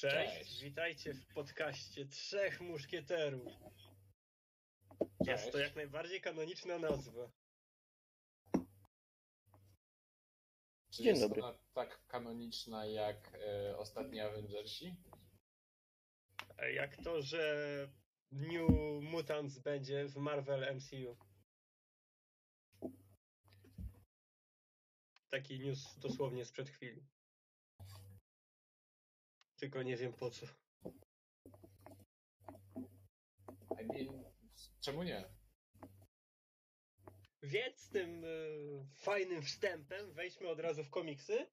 Cześć, Cześć. witajcie w podcaście Trzech Muszkieterów. Jest to Cześć. jak najbardziej kanoniczna nazwa. Czy Dzień jest dobry. ona tak kanoniczna jak e, ostatni Avengersi? A Jak to, że New Mutants będzie w Marvel MCU. Taki news dosłownie sprzed chwili. Tylko nie wiem po co. I mean, czemu nie? Więc z tym y, fajnym wstępem wejdźmy od razu w komiksy.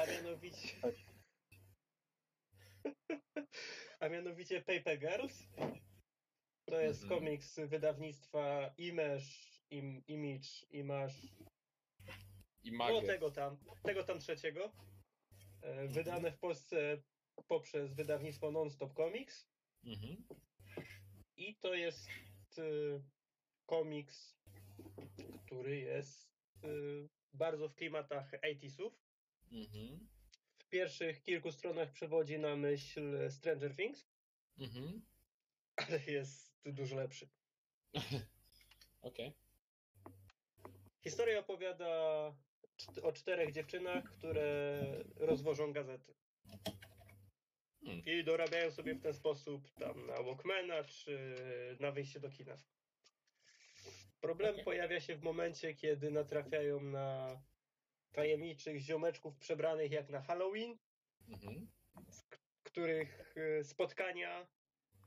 A mianowicie. A mianowicie Paper Girls. To jest Mhm. komiks wydawnictwa Image, Im, Image, Image. I No tego tam, tego tam trzeciego. E, Wydane w Polsce poprzez wydawnictwo Non-Stop Comics. Mhm. I to jest y, komiks, który jest y, bardzo w klimatach 80sów. Mhm. W pierwszych kilku stronach przewodzi na myśl Stranger Things, Mhm. ale jest dużo lepszy. Okej. Historia opowiada o czterech dziewczynach, które rozwożą gazety. Hmm. I dorabiają sobie w ten sposób tam na Walkmana czy na wyjście do kina. Problem Okej. pojawia się w momencie, kiedy natrafiają na tajemniczych ziomeczków przebranych jak na Halloween, Mhm. których y, spotkania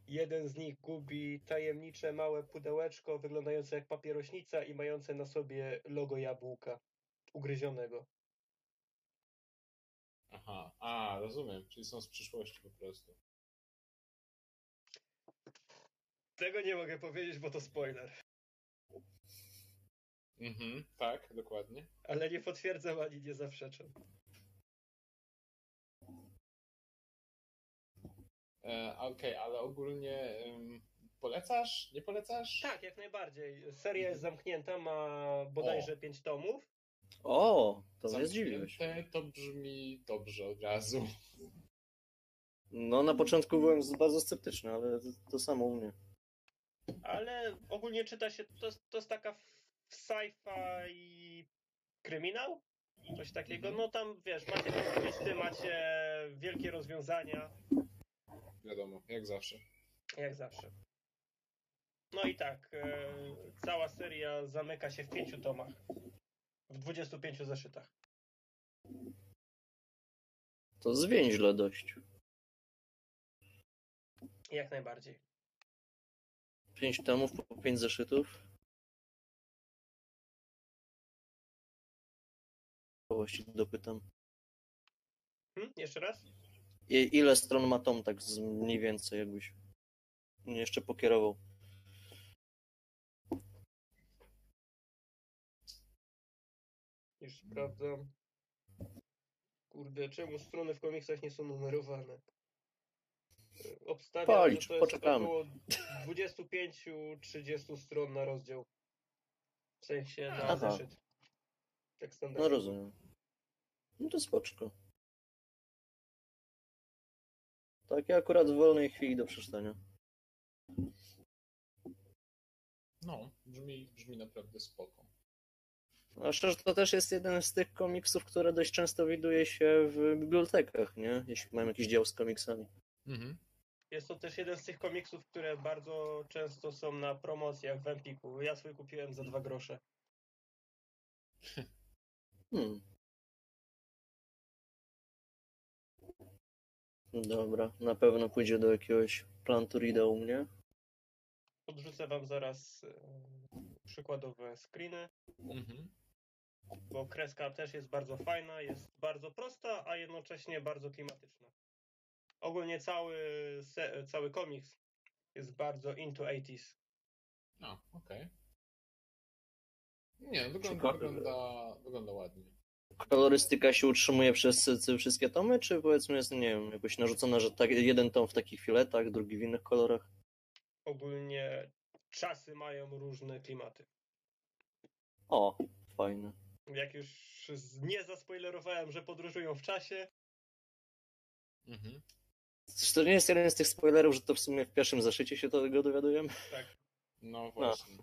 jeden z nich gubi tajemnicze małe pudełeczko wyglądające jak papierośnica i mające na sobie logo jabłka ugryzionego. Aha. A, rozumiem. Czyli są z przyszłości po prostu. Tego nie mogę powiedzieć, bo to spoiler. Mhm. Tak, dokładnie. Ale nie potwierdzam ani nie zaprzeczam. E, Okej, ale ogólnie em, polecasz? Nie polecasz? Tak, jak najbardziej. Seria jest zamknięta, ma bodajże pięć tomów. O, to mnie zdziwiłeś. To brzmi dobrze od razu. No, na początku byłem bardzo sceptyczny, ale to, to samo u mnie. Ale ogólnie czyta się, to, jest- to jest taka sci-fi kryminał? Coś takiego. Mhm. No tam, wiesz, macie twisty, macie wielkie rozwiązania, Wiadomo, jak zawsze. jak zawsze. No i tak, e, cała seria zamyka się w pięciu tomach. W 25 zeszytach. To zwięźle dość. Jak najbardziej. Pięć tomów po pięć zeszytów. Właściwie dopytam. Hm? Jeszcze raz? I, ile stron ma tom, tak z mniej więcej, jakbyś mnie jeszcze pokierował. Już sprawdzam. Kurde, czemu strony w komiksach nie są numerowane? E, Obstawiam, Policz, że to jest poczekamy. około 25-30 stron na rozdział. W sensie na Aha. zeszyt. Tak No standardowo. rozumiem. No to spoczko. Takie akurat w wolnej chwili do przeczytania. No, brzmi, brzmi naprawdę spoko. A szczerze, to też jest jeden z tych komiksów, które dość często widuje się w bibliotekach, nie? Jeśli mam jakiś dział z komiksami. Mhm. Jest to też jeden z tych komiksów, które bardzo często są na promocjach w Empiku. Ja swój kupiłem za dwa grosze. Hmm. Dobra, na pewno pójdzie do jakiegoś Planturida u mnie. Podrzucę wam zaraz e, przykładowe screeny, Mhm. Bo kreska też jest bardzo fajna, jest bardzo prosta, a jednocześnie bardzo klimatyczna. Ogólnie cały, se, cały komiks jest bardzo into 80s. A, okej. Nie, wygląda, wygląda, wygląda ładnie. Kolorystyka się utrzymuje przez te wszystkie tomy, czy powiedzmy jest, nie wiem, jakoś narzucona, że tak, jeden tom w takich filetach, drugi w innych kolorach? Ogólnie czasy mają różne klimaty. O, fajne. Jak już nie zaspoilerowałem, że podróżują w czasie, Mhm. Czy to nie jest jeden z tych spoilerów, że to w sumie w pierwszym zaszycie się tego dowiadujemy? Tak. No właśnie.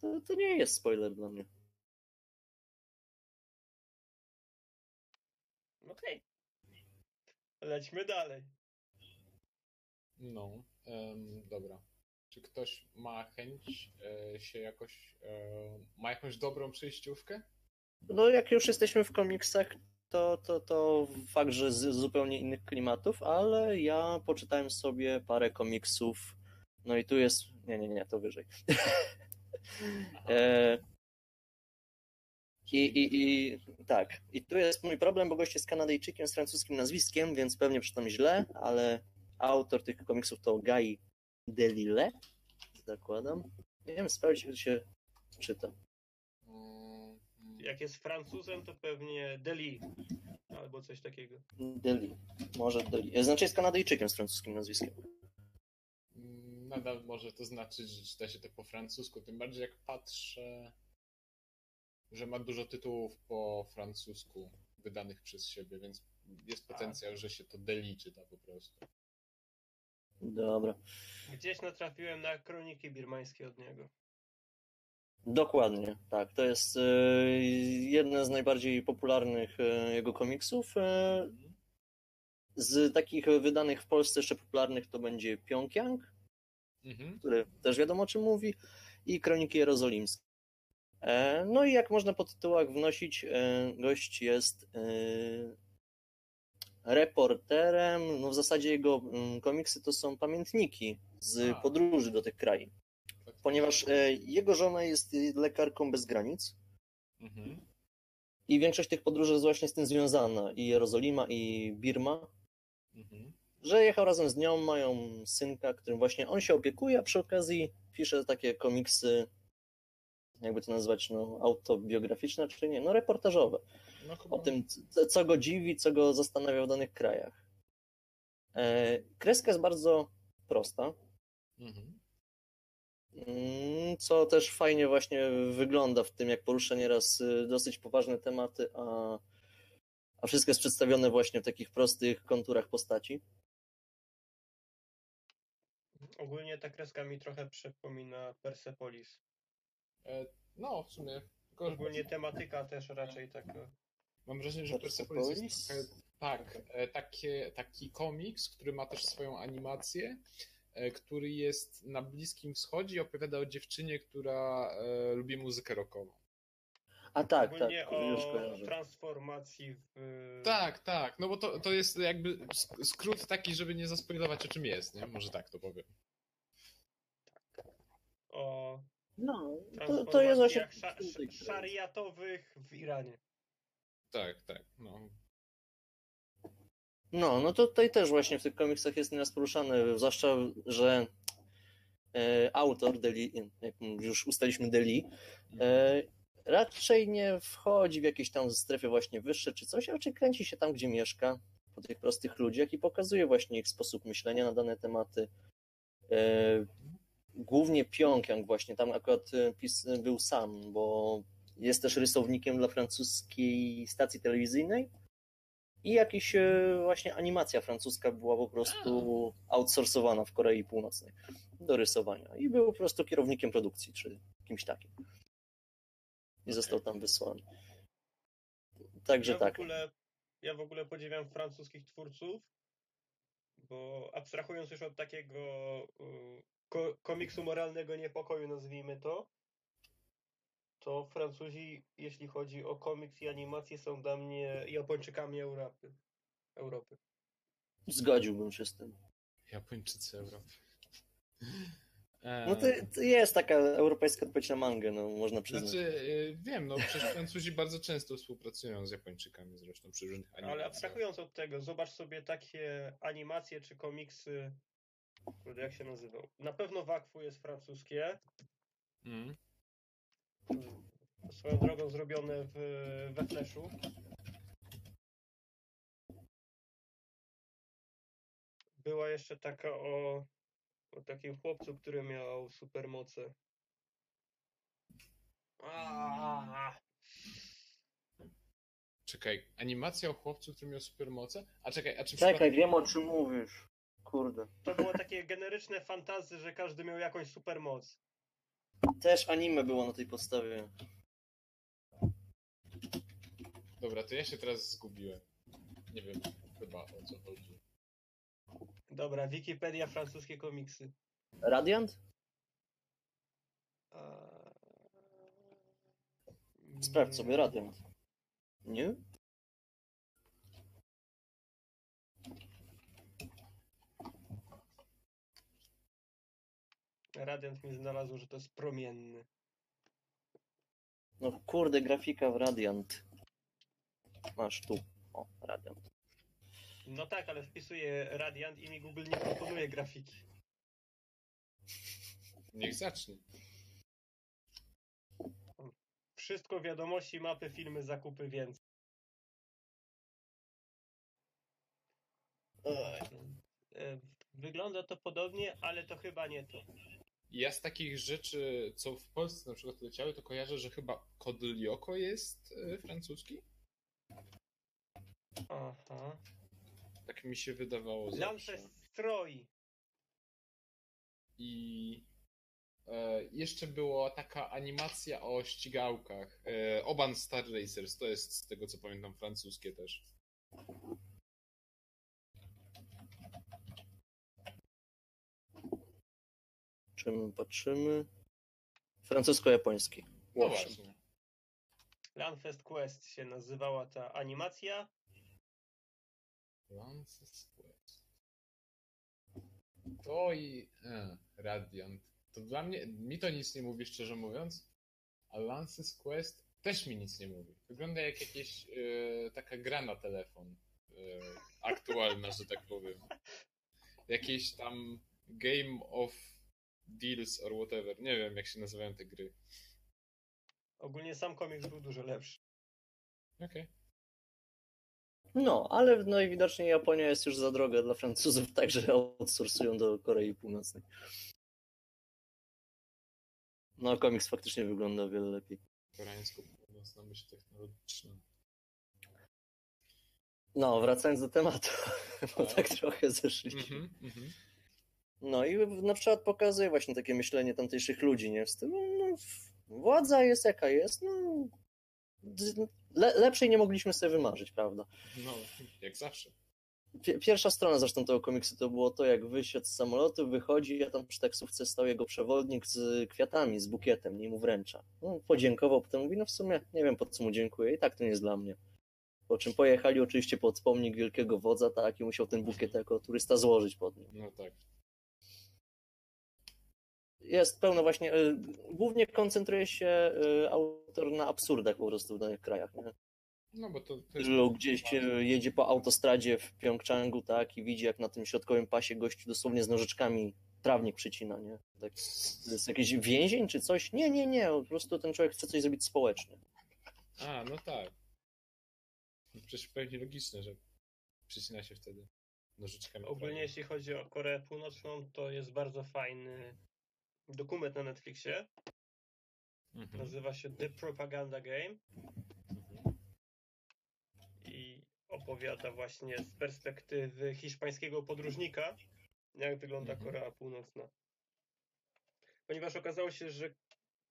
To, to nie jest spoiler dla mnie. Okej. Lećmy dalej. No, em, dobra. Czy ktoś ma chęć e, się jakoś, e, ma jakąś dobrą przejściówkę? No jak już jesteśmy w komiksach, to, to, to fakt, że z zupełnie innych klimatów, ale ja poczytałem sobie parę komiksów. No i tu jest. Nie, nie, nie, to wyżej. e, i, i, I tak, i tu jest mój problem, bo gość jest Kanadyjczykiem z francuskim nazwiskiem, więc pewnie przeczytam źle, ale autor tych komiksów to Guy Delisle, zakładam. Nie wiem, sprawdzić, jak to się czyta. Mm, Jak jest Francuzem, to pewnie Deli. Albo coś takiego. Deli, może Deli. Znaczy jest Kanadyjczykiem z francuskim nazwiskiem. mm, Nadal może to znaczyć, że czyta się to po francusku, tym bardziej jak patrzę, że ma dużo tytułów po francusku wydanych przez siebie, więc jest potencjał, że się to deli czyta po prostu. Dobra. Gdzieś natrafiłem na kroniki birmańskie od niego. Dokładnie, tak. To jest e, jeden z najbardziej popularnych e, jego komiksów. E, z takich wydanych w Polsce jeszcze popularnych to będzie Pjongjang, Mhm. który też wiadomo o czym mówi, i Kroniki Jerozolimskie. E, No i jak można po tytułach wnosić, e, gość jest e, reporterem. No w zasadzie jego mm, komiksy to są pamiętniki z podróży do tych krain. Ponieważ e, jego żona jest lekarką bez granic Mhm. i większość tych podróży jest właśnie z tym związana. I Jerozolima, i Birma. Mhm. Że jechał razem z nią, mają synka, którym właśnie on się opiekuje, a przy okazji pisze takie komiksy, jakby to nazwać, no, autobiograficzne, czy nie, no reportażowe. No chyba. O tym, c- co go dziwi, co go zastanawia w danych krajach. E, kreska jest bardzo prosta, Mhm. Mm, Co też fajnie właśnie wygląda w tym, jak porusza nieraz y, dosyć poważne tematy, a, a wszystko jest przedstawione właśnie w takich prostych konturach postaci. Ogólnie ta kreska mi trochę przypomina Persepolis. E, No, w sumie. Tylko Ogólnie tematyka też raczej taka. Mam wrażenie, że Persepolis? Jest trochę, tak, e, takie, taki komiks, który ma też swoją animację, e, który jest na Bliskim Wschodzie i opowiada o dziewczynie, która e, lubi muzykę rockową. A tak, tak, Ogólnie już o transformacji w. Tak, tak, no bo to, to jest jakby sk- skrót taki, żeby nie zaspoilować o czym jest, nie? Może tak to powiem. O No, to, to jest właśnie... szariatowych w Iranie. Tak, tak, no. No, no tutaj też właśnie w tych komiksach jest nieraz poruszane, zwłaszcza, że e, autor Deli, jak już ustaliśmy Deli, e, raczej nie wchodzi w jakieś tam strefy właśnie wyższe czy coś, raczej kręci się tam, gdzie mieszka, po tych prostych ludziach i pokazuje właśnie ich sposób myślenia na dane tematy. E, głównie Pjongjang właśnie, tam akurat e, pis był sam, bo jest też rysownikiem dla francuskiej stacji telewizyjnej i jakiś e, właśnie animacja francuska była po prostu outsourcowana w Korei Północnej do rysowania i był po prostu kierownikiem produkcji czy kimś takim. I został tam wysłany. Także ja tak. W ogóle, ja w ogóle podziwiam francuskich twórców, bo abstrahując już od takiego ko, komiksu moralnego niepokoju, nazwijmy to, to Francuzi, jeśli chodzi o komiks i animację, są dla mnie Japończykami Europy. Europy. Zgodziłbym się z tym. Japończycy Europy. No to, to jest taka europejska odpowiedź na mangę, no można przyznać. Znaczy, y, wiem, no przecież Francuzi bardzo często współpracują z Japończykami zresztą przy różnych animacjach. Ale abstrahując od tego, zobacz sobie takie animacje czy komiksy, jak się nazywał. Na pewno Wakfu jest francuskie, Mm. Swoją drogą zrobione w, we Flashu. Była jeszcze taka o, o takim chłopcu, który miał supermoce. Czekaj, animacja o chłopcu, który miał supermoce? A czekaj, a czy Czekaj, wiem o czym mówisz. Kurde. To było takie generyczne fantazy, że każdy miał jakąś supermoc. Też anime było na tej podstawie. Dobra, to ja się teraz zgubiłem. Nie wiem chyba o co chodzi. Dobra, Wikipedia, francuskie komiksy. Radiant? A... Sprawdź sobie Radiant. Nie? Radiant mi znalazł, że to jest promienny. No kurde, grafika w Radiant. Masz tu. O, Radiant. No tak, ale wpisuję Radiant i mi Google nie proponuje grafiki. Niech zacznie. Wszystko wiadomości, mapy, filmy, zakupy, więcej. E, Wygląda to podobnie, ale to chyba nie to. Ja z takich rzeczy, co w Polsce na przykład leciały, to kojarzę, że chyba kod Lyoko jest e, francuski? Aha. Tak mi się wydawało zawsze. Lance Stroi. I e, jeszcze była taka animacja o ścigałkach. E, Oban Star Racers, to jest z tego co pamiętam francuskie też. Czym patrzymy? Francusko-japoński. No właśnie. Landfest Quest się nazywała ta animacja. Lances Quest. To i... E, Radiant. To dla mnie... Mi to nic nie mówi, szczerze mówiąc. A Lances Quest też mi nic nie mówi. Wygląda jak jakieś e, taka gra na telefon. E, aktualna, że tak powiem. Jakieś tam Game of Deals or whatever. Nie wiem, jak się nazywają te gry. Ogólnie sam komiks był dużo lepszy. Okej. No, ale najwidoczniej Japonia jest już za droga dla Francuzów, także outsourcują do Korei Północnej. No, komiks faktycznie wygląda o wiele lepiej. Koreańsko-północna myśl technologiczna. No, wracając do tematu, bo Tak. tak trochę zeszliśmy. Mhm, mhm. No i na przykład pokazuje właśnie takie myślenie tamtejszych ludzi, nie? W stylu, no, władza jest jaka jest, no, le, lepszej nie mogliśmy sobie wymarzyć, prawda? No, jak zawsze. Pi- Pierwsza strona zresztą tego komiksu to było to, jak wysiadł z samolotu, wychodzi, a tam przy taksówce stał jego przewodnik z kwiatami, z bukietem, nie mu wręcza. No, podziękował, potem mówi, no w sumie nie wiem po co mu dziękuję i tak to nie jest dla mnie. Po czym pojechali oczywiście pod pomnik wielkiego wodza, tak, i musiał ten bukiet jako turysta złożyć pod nim. No tak. Jest pełno właśnie, y, głównie koncentruje się y, autor na absurdach po prostu w danych krajach, nie? No bo to, to jest... Że gdzieś e, jedzie po autostradzie w Pjongczangu, tak, i widzi jak na tym środkowym pasie gościu dosłownie z nożyczkami trawnik przycina, nie? Tak, to jest jakiś więzień czy coś? Nie, nie, nie, po prostu ten człowiek chce coś zrobić społecznie. A, no tak. Przecież pewnie logiczne, że przycina się wtedy nożyczkami. Ogólnie jeśli chodzi o Koreę Północną, to jest bardzo fajny dokument na Netflixie. Mhm. Nazywa się The Propaganda Game Mhm. i opowiada właśnie z perspektywy hiszpańskiego podróżnika, jak wygląda Mhm. Korea Północna. Ponieważ okazało się, że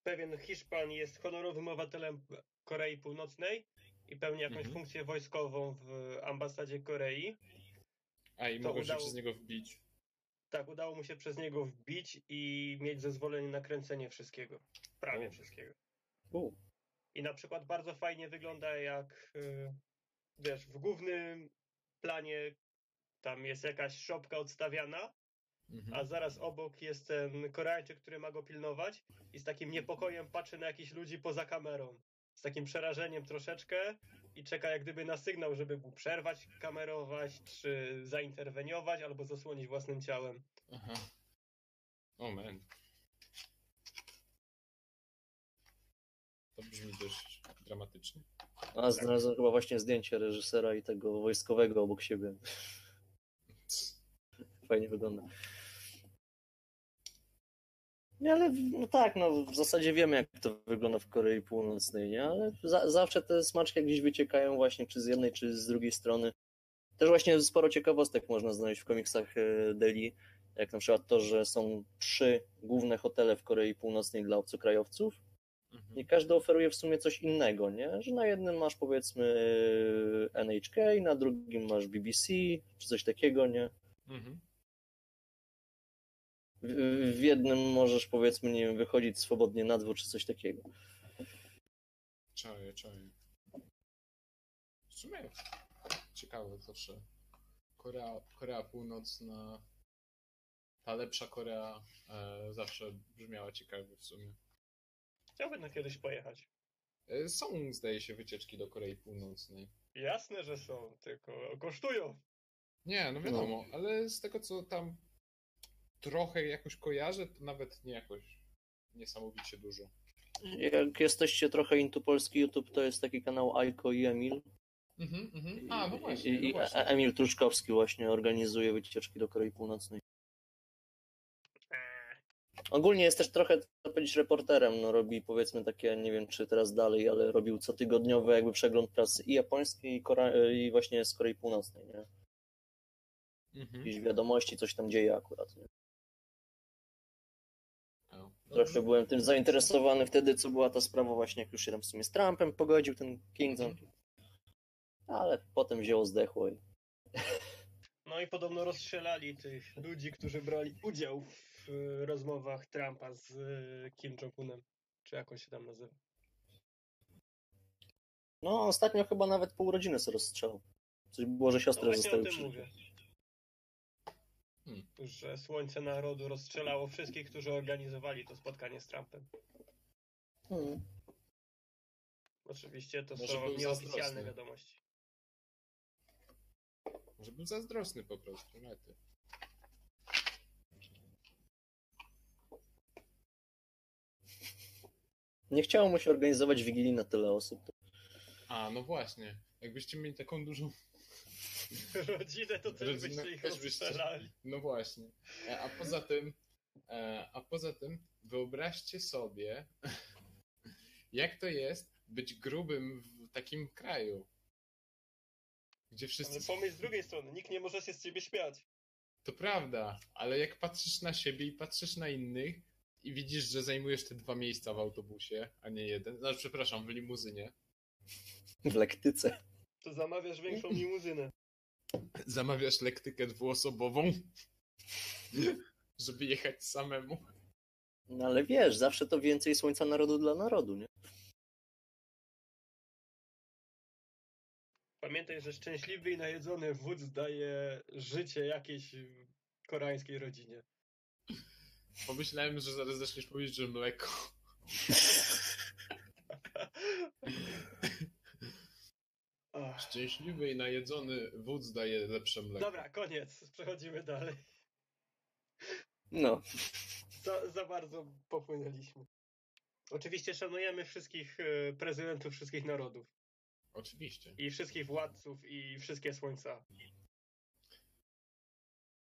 pewien Hiszpan jest honorowym obywatelem Korei Północnej i pełni jakąś Mhm. funkcję wojskową w ambasadzie Korei. A i mogą się udało- przez niego wbić. Tak, udało mu się przez niego wbić i mieć zezwolenie na kręcenie wszystkiego. Prawie O. wszystkiego. U. I na przykład bardzo fajnie wygląda jak, y, wiesz, w głównym planie tam jest jakaś szopka odstawiana, Mhm. a zaraz obok jest ten Koreańczyk, który ma go pilnować i z takim niepokojem patrzy na jakichś ludzi poza kamerą. Z takim przerażeniem troszeczkę i czeka jak gdyby na sygnał, żeby mu przerwać, kamerować, czy zainterweniować, albo zasłonić własnym ciałem. Aha. O man. To brzmi dość dramatycznie. A znalazłem chyba właśnie zdjęcie reżysera i tego wojskowego obok siebie. Fajnie wygląda. Nie, ale no tak, no w zasadzie wiemy, jak to wygląda w Korei Północnej, nie? Ale za, zawsze te smaczki gdzieś wyciekają właśnie czy z jednej, czy z drugiej strony. Też właśnie sporo ciekawostek można znaleźć w komiksach e, Deli, jak na przykład to, że są trzy główne hotele w Korei Północnej dla obcokrajowców Mhm. i każdy oferuje w sumie coś innego, nie? Że na jednym masz powiedzmy e, NHK, na drugim masz BBC, czy coś takiego, nie? Mhm. W, w jednym możesz powiedzmy, nie wiem, wychodzić swobodnie na dwór, czy coś takiego. Czaję, czaję. W sumie ciekawe zawsze. Korea, Korea Północna, ta lepsza Korea e, zawsze brzmiała ciekawie w sumie. Chciałbym na kiedyś pojechać. E, są, zdaje się, wycieczki do Korei Północnej. Jasne, że są, tylko kosztują. Nie, no wiadomo, ale z tego co tam trochę jakoś kojarzę, to nawet nie jakoś niesamowicie dużo. Jak jesteście trochę into polski YouTube, to jest taki kanał Aiko i Emil. Mhm, mhm. A, no I, właśnie. i, no i właśnie. Emil Truszkowski właśnie organizuje wycieczki do Korei Północnej. Eee, Ogólnie jest też trochę, co powiedzieć, reporterem. No, robi powiedzmy takie, nie wiem czy teraz dalej, ale robił cotygodniowy jakby przegląd prasy i japońskiej, i, Kora- i właśnie z Korei Północnej. Nie? Mhm. Jakieś wiadomości, coś tam dzieje akurat. Nie? Trochę byłem tym zainteresowany wtedy, co była ta sprawa właśnie, jak już się tam w sumie z Trumpem pogodził ten Kingdom. Ale potem wzięło zdechło i No i podobno rozstrzelali tych ludzi, którzy brali udział w e, rozmowach Trumpa z e, Kim Jong-unem. Czy jak on się tam nazywa? No, ostatnio chyba nawet pół rodziny sobie rozstrzał. Coś było, że No siostry właśnie o zostały przy... mówię. Hmm. Że Słońce Narodu rozstrzelało wszystkich, którzy organizowali to spotkanie z Trumpem. Hmm. Oczywiście to Może są nieoficjalne zazdrosny. wiadomości. Może był zazdrosny po prostu, mety. Nie chciało mu się organizować wigilii na tyle osób. A, no właśnie. Jakbyście mieli taką dużą... Rodzinę to też Rodzinę byście ich też byście- rozstrzelali. No właśnie. E, A poza tym... e, A poza tym wyobraźcie sobie, jak to jest być grubym w takim kraju. Gdzie wszyscy... Ale pomyśl z drugiej strony, nikt nie może się z ciebie śmiać. To prawda, ale jak patrzysz na siebie i patrzysz na innych i widzisz, że zajmujesz te dwa miejsca w autobusie, a nie jeden, znaczy przepraszam, w limuzynie, W lektyce. To zamawiasz większą limuzynę. Zamawiasz lektykę dwuosobową, żeby jechać samemu. No ale wiesz, zawsze to więcej słońca narodu dla narodu, nie? Pamiętaj, że szczęśliwy i najedzony wódz daje życie jakiejś koreańskiej rodzinie. Pomyślałem, że zaraz zaczniesz mówić, że mleko. Szczęśliwy i najedzony wódz daje lepsze mleko. Dobra, koniec. Przechodzimy dalej. No. Za, za bardzo popłynęliśmy. Oczywiście szanujemy wszystkich e, prezydentów wszystkich narodów Oczywiście. i wszystkich władców i wszystkie słońca.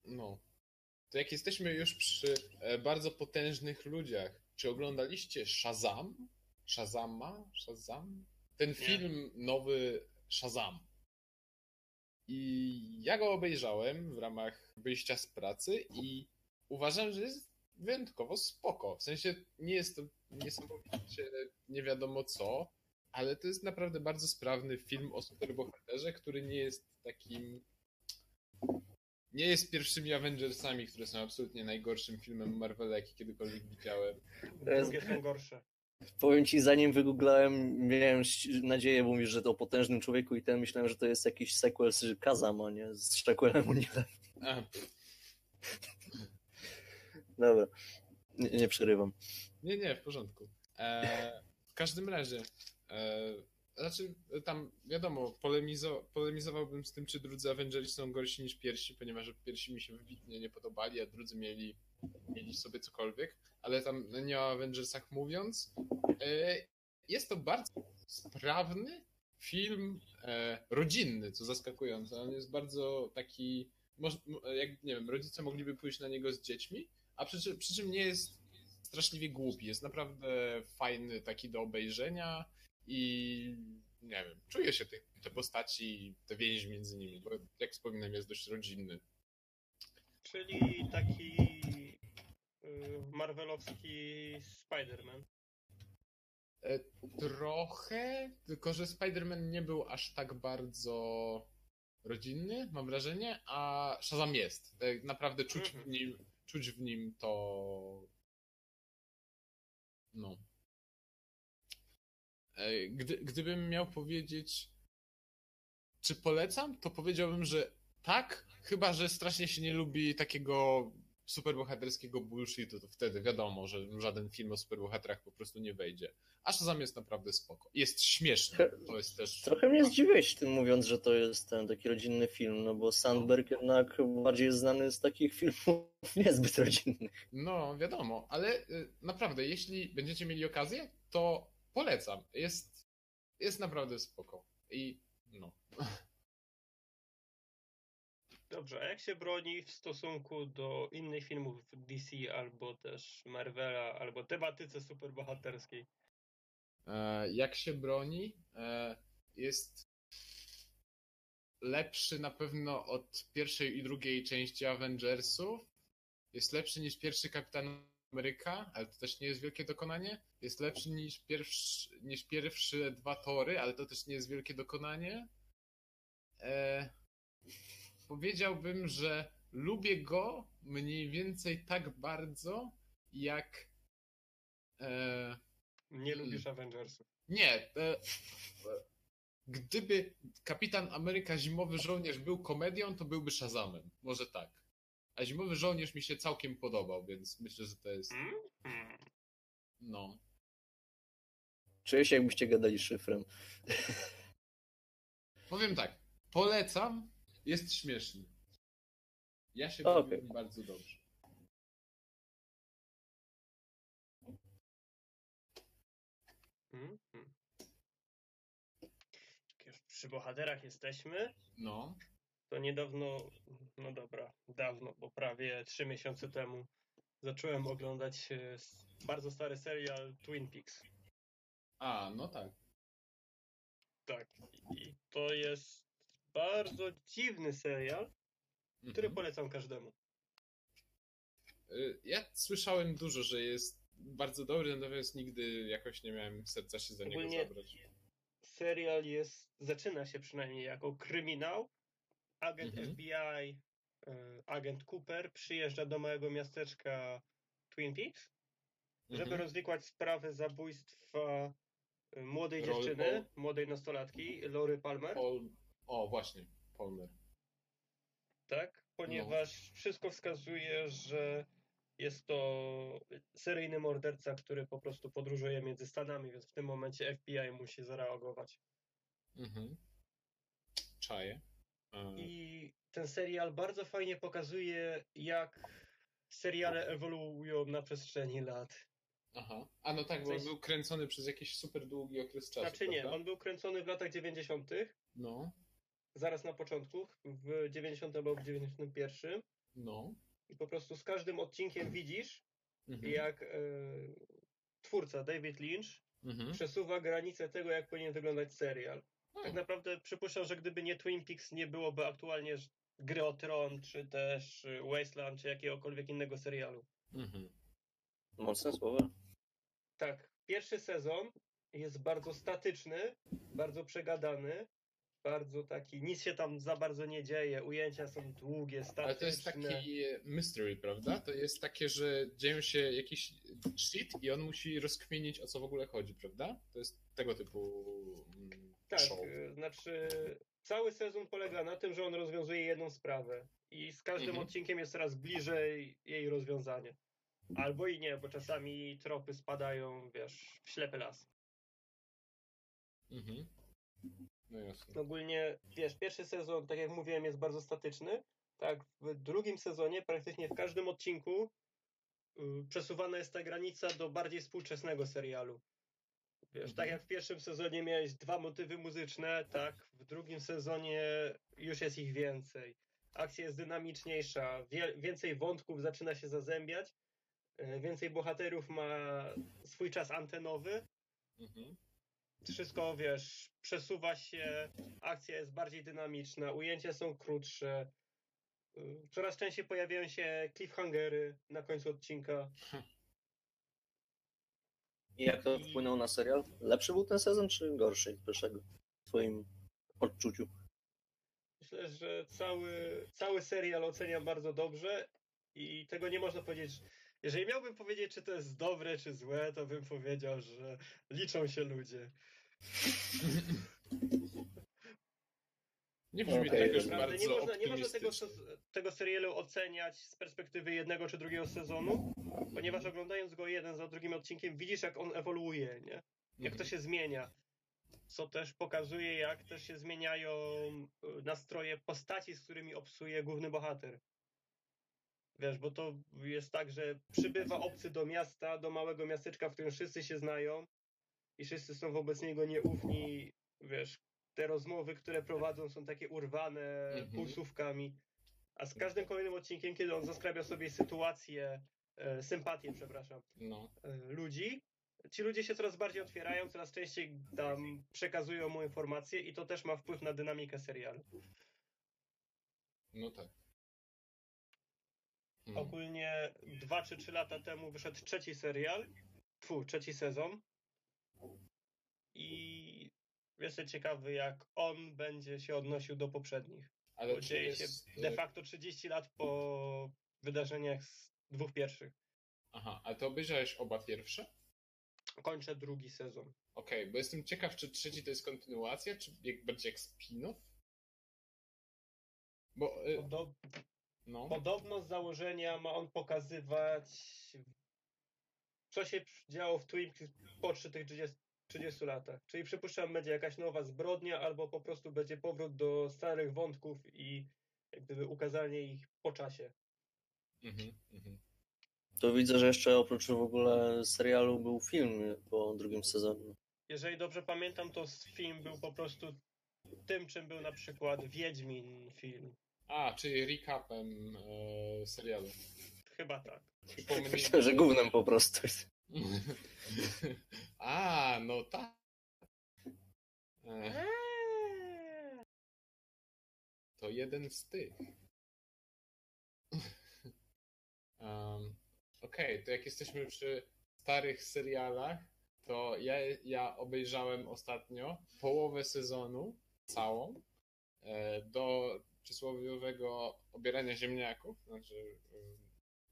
No. To jak jesteśmy już przy e, bardzo potężnych ludziach, czy oglądaliście Shazam? Shazama? Shazam? Ten film nowy Shazam. I ja go obejrzałem w ramach wyjścia z pracy i uważam, że jest wyjątkowo spoko. W sensie nie jest to niesamowicie nie wiadomo co, ale to jest naprawdę bardzo sprawny film o superbohaterze, który nie jest takim nie jest pierwszymi Avengersami, które są absolutnie najgorszym filmem Marvela, jaki kiedykolwiek widziałem. To jest- Drugie są gorsze. Powiem ci, zanim wygooglałem, miałem nadzieję, bo mówisz, że to o potężnym człowieku i ten myślałem, że to jest jakiś sequel z Kazama, nie? Z. A, pff, Dobra. Nie, nie przerywam. nie, nie, w porządku. E, w każdym razie, e, znaczy tam wiadomo, polemizo, polemizowałbym z tym, czy drudzy Avengers są gorsi niż pierwsi, ponieważ pierwsi mi się wybitnie nie podobali, a drudzy mieli, mieli sobie cokolwiek, ale tam nie o Avengersach mówiąc, e, jest to bardzo sprawny film e, rodzinny, co zaskakujące. On jest bardzo taki, m- jak nie wiem, rodzice mogliby pójść na niego z dziećmi, a przy, przy czym nie jest straszliwie głupi. Jest naprawdę fajny, taki do obejrzenia i nie wiem, czuje się te, te postaci, te więzi między nimi, bo jak wspominam, jest dość rodzinny. Czyli taki marvelowski Spider-Man. E, Trochę, tylko że Spider-Man nie był aż tak bardzo rodzinny, mam wrażenie, a Shazam jest. Tak naprawdę czuć w Mhm. nim, czuć w nim to. No. E, Gdy, gdybym miał powiedzieć, czy polecam, to powiedziałbym, że tak, chyba że strasznie się nie lubi takiego superbohaterskiego bullshitu, to wtedy wiadomo, że żaden film o superbohaterach po prostu nie wejdzie. A Shazam jest naprawdę spoko. Jest śmieszny. To jest też. Trochę mnie zdziwiłeś tym mówiąc, że to jest ten taki rodzinny film, no bo Sandberg jednak bardziej jest znany z takich filmów niezbyt rodzinnych. No, wiadomo, ale y, naprawdę, jeśli będziecie mieli okazję, to polecam. Jest, jest naprawdę spoko. I no. Dobrze, a jak się broni w stosunku do innych filmów DC albo też Marvela, albo tematyce superbohaterskiej? E, jak się broni? E, jest lepszy na pewno od pierwszej i drugiej części Avengersów. Jest lepszy niż pierwszy Kapitan Ameryka, ale to też nie jest wielkie dokonanie. Jest lepszy niż pierwszy, niż pierwsze dwa tory, ale to też nie jest wielkie dokonanie. E, powiedziałbym, że lubię go mniej więcej tak bardzo, jak. E, Nie lubisz Avengersów. nie. E, gdyby Kapitan Ameryka Zimowy Żołnierz był komedią, to byłby Shazamem. Może tak. A Zimowy Żołnierz mi się całkiem podobał, więc myślę, że to jest. Mm. No. Czuję się jakbyście gadali szyfrem. Powiem tak. Polecam. Jest śmieszny. Ja się Okej. bawiłem bardzo dobrze. Mm? Mm. Jak już przy bohaterach jesteśmy, No. to niedawno, no dobra, dawno, bo prawie trzy miesiące temu zacząłem oglądać e, bardzo stary serial Twin Peaks. A, no tak. Tak. I to jest bardzo dziwny serial, który Mhm. polecam każdemu. Y, Ja słyszałem dużo, że jest bardzo dobry, natomiast nigdy jakoś nie miałem serca się za niego Ogólnie- zabrać. Serial jest, zaczyna się przynajmniej jako kryminał. Agent Mhm. FBI, e, agent Cooper przyjeżdża do małego miasteczka Twin Peaks, żeby Mhm. rozwikłać sprawę zabójstwa e, młodej dziewczyny, młodej nastolatki, Lory Palmer, Paul... O, właśnie, Palmer. tak? Ponieważ wszystko wskazuje, że jest to seryjny morderca, który po prostu podróżuje między Stanami, więc w tym momencie FBI musi zareagować. Mhm. Czaję. E, I ten serial bardzo fajnie pokazuje, jak seriale ewoluują na przestrzeni lat. Aha. A no tak, bo Coś- był kręcony przez jakiś super długi okres czasu. Znaczy nie, prawda? on był kręcony w latach 90., No, zaraz na początku, w 90 albo w 91. no. I po prostu z każdym odcinkiem widzisz, Mhm. jak e, twórca David Lynch Mhm. przesuwa granice tego, jak powinien wyglądać serial. O, Tak naprawdę przypuszczam, że gdyby nie Twin Peaks, nie byłoby aktualnie Gry o Tron, czy też y, Wasteland, czy jakiegokolwiek innego serialu. Mhm. Mocne słowa. Tak, pierwszy sezon jest bardzo statyczny, bardzo przegadany, bardzo taki, nic się tam za bardzo nie dzieje, ujęcia są długie, statyczne. Ale to jest taki e, mystery, prawda? To jest takie, że dzieją się jakiś shit i on musi rozkminić, o co w ogóle chodzi, prawda? To jest tego typu mm, Tak, show. y, znaczy cały sezon polega na tym, że on rozwiązuje jedną sprawę i z każdym Mhm. odcinkiem jest coraz bliżej jej rozwiązania. Albo i nie, bo czasami tropy spadają, wiesz, w ślepy las. Mhm. No jasne. Ogólnie, wiesz, pierwszy sezon, tak jak mówiłem, jest bardzo statyczny. Tak, w drugim sezonie praktycznie w każdym odcinku y, przesuwana jest ta granica do bardziej współczesnego serialu. Wiesz, tak Mhm. jak w pierwszym sezonie miałeś dwa motywy muzyczne, tak w drugim sezonie już jest ich więcej. Akcja jest dynamiczniejsza, wie, więcej wątków zaczyna się zazębiać, e, więcej bohaterów, ma swój czas antenowy. Mhm. Wszystko, wiesz, przesuwa się, akcja jest bardziej dynamiczna, ujęcia są krótsze. y, Coraz częściej pojawiają się cliffhangery na końcu odcinka. I jak to wpłynęło na serial? Lepszy był ten sezon, czy gorszy od pierwszego? W twoim odczuciu. Myślę, że cały, cały serial oceniam bardzo dobrze i tego nie można powiedzieć. Jeżeli miałbym powiedzieć, czy to jest dobre, czy złe, to bym powiedział, że liczą się ludzie. Nie brzmi tak już dobra. Naprawdę, bardzo nie można, nie można tego, tego serialu oceniać z perspektywy jednego czy drugiego sezonu, ponieważ oglądając go jeden za drugim odcinkiem, widzisz, jak on ewoluuje, nie? jak to Mhm. się zmienia. Co też pokazuje, jak też się zmieniają y, nastroje postaci, z którymi obsuje główny bohater. Wiesz, bo to jest tak, że przybywa obcy do miasta, do małego miasteczka, w którym wszyscy się znają i wszyscy są wobec niego nieufni. Wiesz, te rozmowy, które prowadzą, są takie urwane Mhm. półsłówkami. A z każdym kolejnym odcinkiem, kiedy on zaskrabia sobie sytuację, e, sympatię, przepraszam, No. e, ludzi. Ci ludzie się coraz bardziej otwierają, coraz częściej tam przekazują mu informacje i to też ma wpływ na dynamikę serialu. No tak. Hmm. Ogólnie dwa czy trzy lata temu wyszedł trzeci serial, fu, trzeci sezon i jestem ciekawy, jak on będzie się odnosił do poprzednich. Ale Bo dzieje się jest... de e, facto 30 lat po wydarzeniach z dwóch pierwszych. Aha, a ty obejrzałeś oba pierwsze? Kończę drugi sezon. Okej, bo jestem ciekaw, czy trzeci to jest kontynuacja, czy jak, bardziej jak spin-off? Bo, y, Podob- no, Podobno z założenia ma on pokazywać, co się działo w Twin Peaks po 30, 30 latach. Czyli przypuszczam, będzie jakaś nowa zbrodnia, albo po prostu będzie powrót do starych wątków i jak gdyby ukazanie ich po czasie. mhm, mhm. To widzę, że jeszcze oprócz w ogóle serialu był film po drugim sezonie. Jeżeli dobrze pamiętam, to film był po prostu tym, czym był na przykład Wiedźmin film. A, czyli recapem e, serialu. Chyba tak. Przypomnij- Myślę, że gównem po prostu. A, no tak. E, to jeden z tych. um, Okej, to jak jesteśmy przy starych serialach, to ja, ja obejrzałem ostatnio połowę sezonu, całą, e, do przysłowiowego obierania ziemniaków, znaczy e,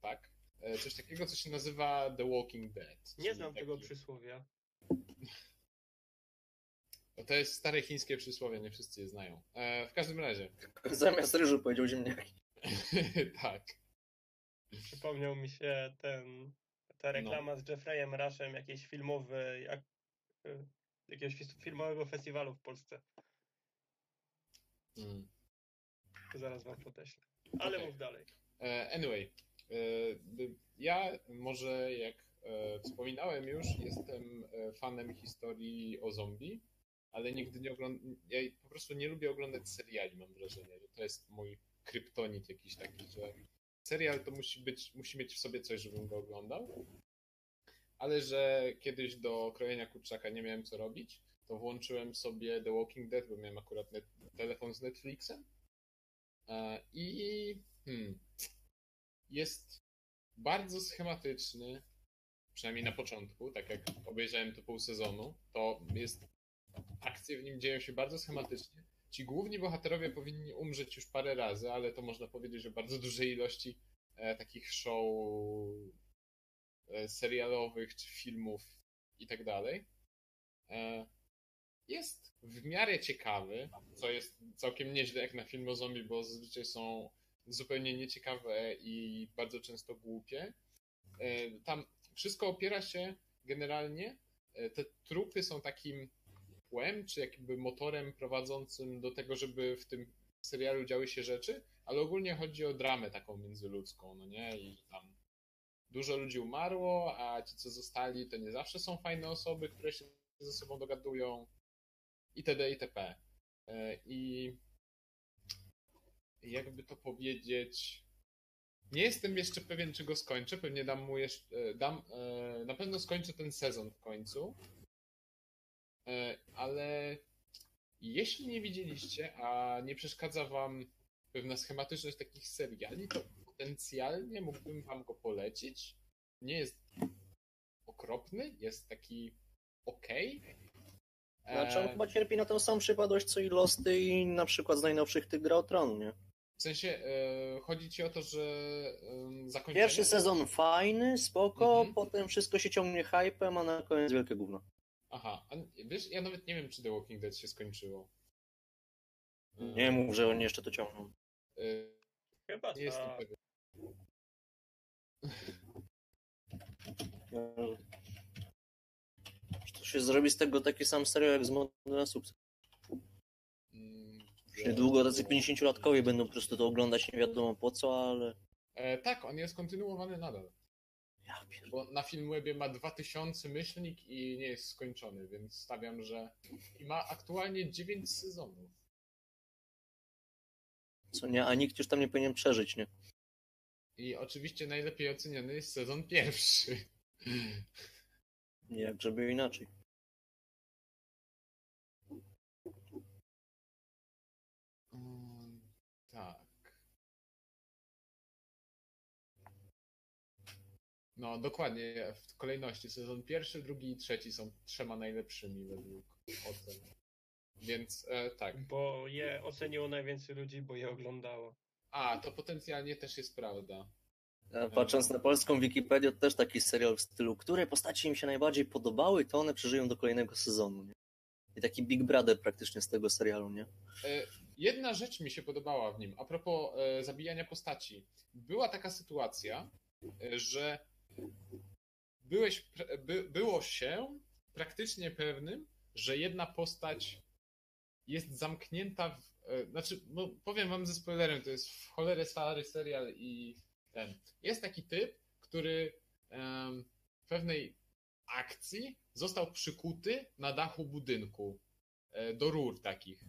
tak, e, coś takiego, co się nazywa The Walking Dead. Nie znam tego taki- przysłowia. No To jest stare chińskie przysłowie, nie wszyscy je znają. E, w każdym razie. Zamiast ryżu powiedział ziemniaki. tak. Przypomniał mi się ten, ta reklama z Jeffreyem Rushem, jakiejś filmowej, jak, y, jakiegoś filmowego festiwalu w Polsce. Mm. Zaraz wam podeślę. Ale Okej. mów dalej. E, anyway, e, ja może jak e, wspominałem już, jestem fanem historii o zombie, ale nigdy nie oglądam, ja po prostu nie lubię oglądać seriali, mam wrażenie, że to jest mój kryptonit jakiś taki, że serial to musi być, musi mieć w sobie coś, żebym go oglądał, ale że kiedyś do krojenia kurczaka nie miałem co robić, to włączyłem sobie The Walking Dead, bo miałem akurat telefon z Netflixem i hmm, jest bardzo schematyczny, przynajmniej na początku, tak jak obejrzałem to pół sezonu, to jest akcje w nim dzieją się bardzo schematycznie. Ci główni bohaterowie powinni umrzeć już parę razy, ale to można powiedzieć, że bardzo dużej ilości e, takich show e, serialowych czy filmów i tak dalej. E, jest w miarę ciekawy, co jest całkiem nieźle jak na film o zombie, bo zazwyczaj są zupełnie nieciekawe i bardzo często głupie. E, Tam wszystko opiera się generalnie, e, te trupy są takim tłem, czy jakby motorem prowadzącym do tego, żeby w tym serialu działy się rzeczy, ale ogólnie chodzi o dramę taką międzyludzką, no nie? I tam dużo ludzi umarło, a ci, co zostali, to nie zawsze są fajne osoby, które się ze sobą dogadują itd. itp. E, I jakby to powiedzieć, Nie jestem jeszcze pewien, czy go skończę. Pewnie dam mu jeszcze. Dam, e, na pewno skończę ten sezon w końcu. E, ale jeśli nie widzieliście, a nie przeszkadza wam pewna schematyczność takich seriali, to potencjalnie mógłbym wam go polecić. Nie jest okropny, jest taki okej. Znaczy on E, chyba cierpi na tę samą przypadłość co i Losty i na przykład z najnowszych tych Gra o Tron, nie? W sensie, e, chodzi ci o to, że e, zakończenie... Pierwszy sezon fajny, spoko, Mhm. potem wszystko się ciągnie hypem, a na koniec wielkie gówno. Aha, a wiesz, ja nawet nie wiem, czy The Walking Dead się skończyło. E, Nie mów, że oni jeszcze to ciągną. e, Chyba Nie jestem tak. pewien. To się zrobi z tego taki sam serial jak z Mody na sukces. Mm, Niedługo tacy 50-latkowie będą po prostu to oglądać nie wiadomo po co, ale... E, tak, on jest kontynuowany nadal. Ja. Bo na Filmwebie ma 2000 myślnik i nie jest skończony, więc stawiam, że. I ma aktualnie 9 sezonów. Co nie, a nikt już tam nie powinien przeżyć, nie? I oczywiście najlepiej oceniony jest sezon pierwszy. Nie, jak żeby inaczej. Mm, tak. No, dokładnie. W kolejności sezon pierwszy, drugi i trzeci są trzema najlepszymi według ocen. Więc e, tak. Bo je oceniło najwięcej ludzi, bo je oglądało. A, to potencjalnie też jest prawda. Patrząc na polską Wikipedię, to też taki serial w stylu, które postaci im się najbardziej podobały, to one przeżyją do kolejnego sezonu, nie? I taki Big Brother praktycznie z tego serialu, nie? E, Jedna rzecz mi się podobała w nim, a propos e, zabijania postaci. Była taka sytuacja, e, że byłeś, by, było się praktycznie pewnym, że jedna postać jest zamknięta w. Znaczy, no, powiem wam ze spoilerem, to jest w cholerę stary serial i ten. Jest taki typ, który em, w pewnej akcji został przykuty na dachu budynku e, do rur takich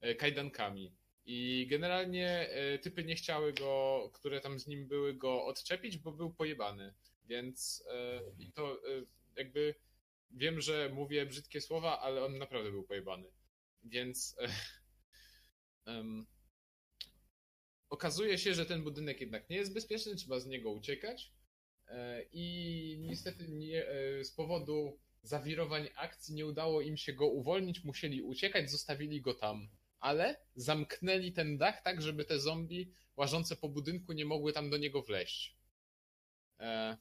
e, kajdankami. I generalnie e, typy nie chciały go, które tam z nim były, go odczepić, bo był pojebany. Więc to jakby wiem, że mówię brzydkie słowa, ale on naprawdę był pojebany. Więc em, okazuje się, że ten budynek jednak nie jest bezpieczny, trzeba z niego uciekać. E, I niestety nie, e, z powodu zawirowań akcji nie udało im się go uwolnić, musieli uciekać, zostawili go tam. Ale zamknęli ten dach tak, żeby te zombie łażące po budynku nie mogły tam do niego wleźć. E,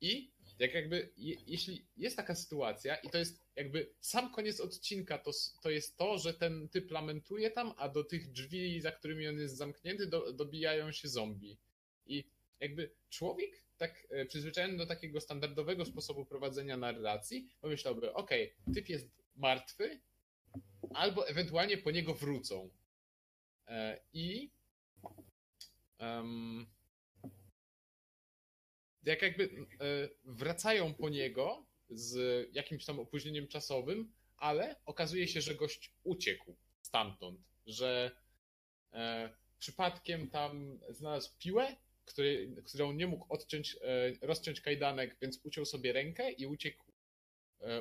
I jak jakby, je, jeśli jest taka sytuacja i to jest jakby sam koniec odcinka, to, to jest to, że ten typ lamentuje tam, a do tych drzwi, za którymi on jest zamknięty, do, dobijają się zombie. I jakby człowiek tak e, przyzwyczajony do takiego standardowego sposobu prowadzenia narracji, pomyślałby, okej, typ jest martwy, albo ewentualnie po niego wrócą. E, I em, jak jakby e, wracają po niego z jakimś tam opóźnieniem czasowym, ale okazuje się, że gość uciekł stamtąd, że e, przypadkiem tam znalazł piłę, który, którą nie mógł odciąć, e, rozciąć kajdanek, więc uciął sobie rękę i uciekł.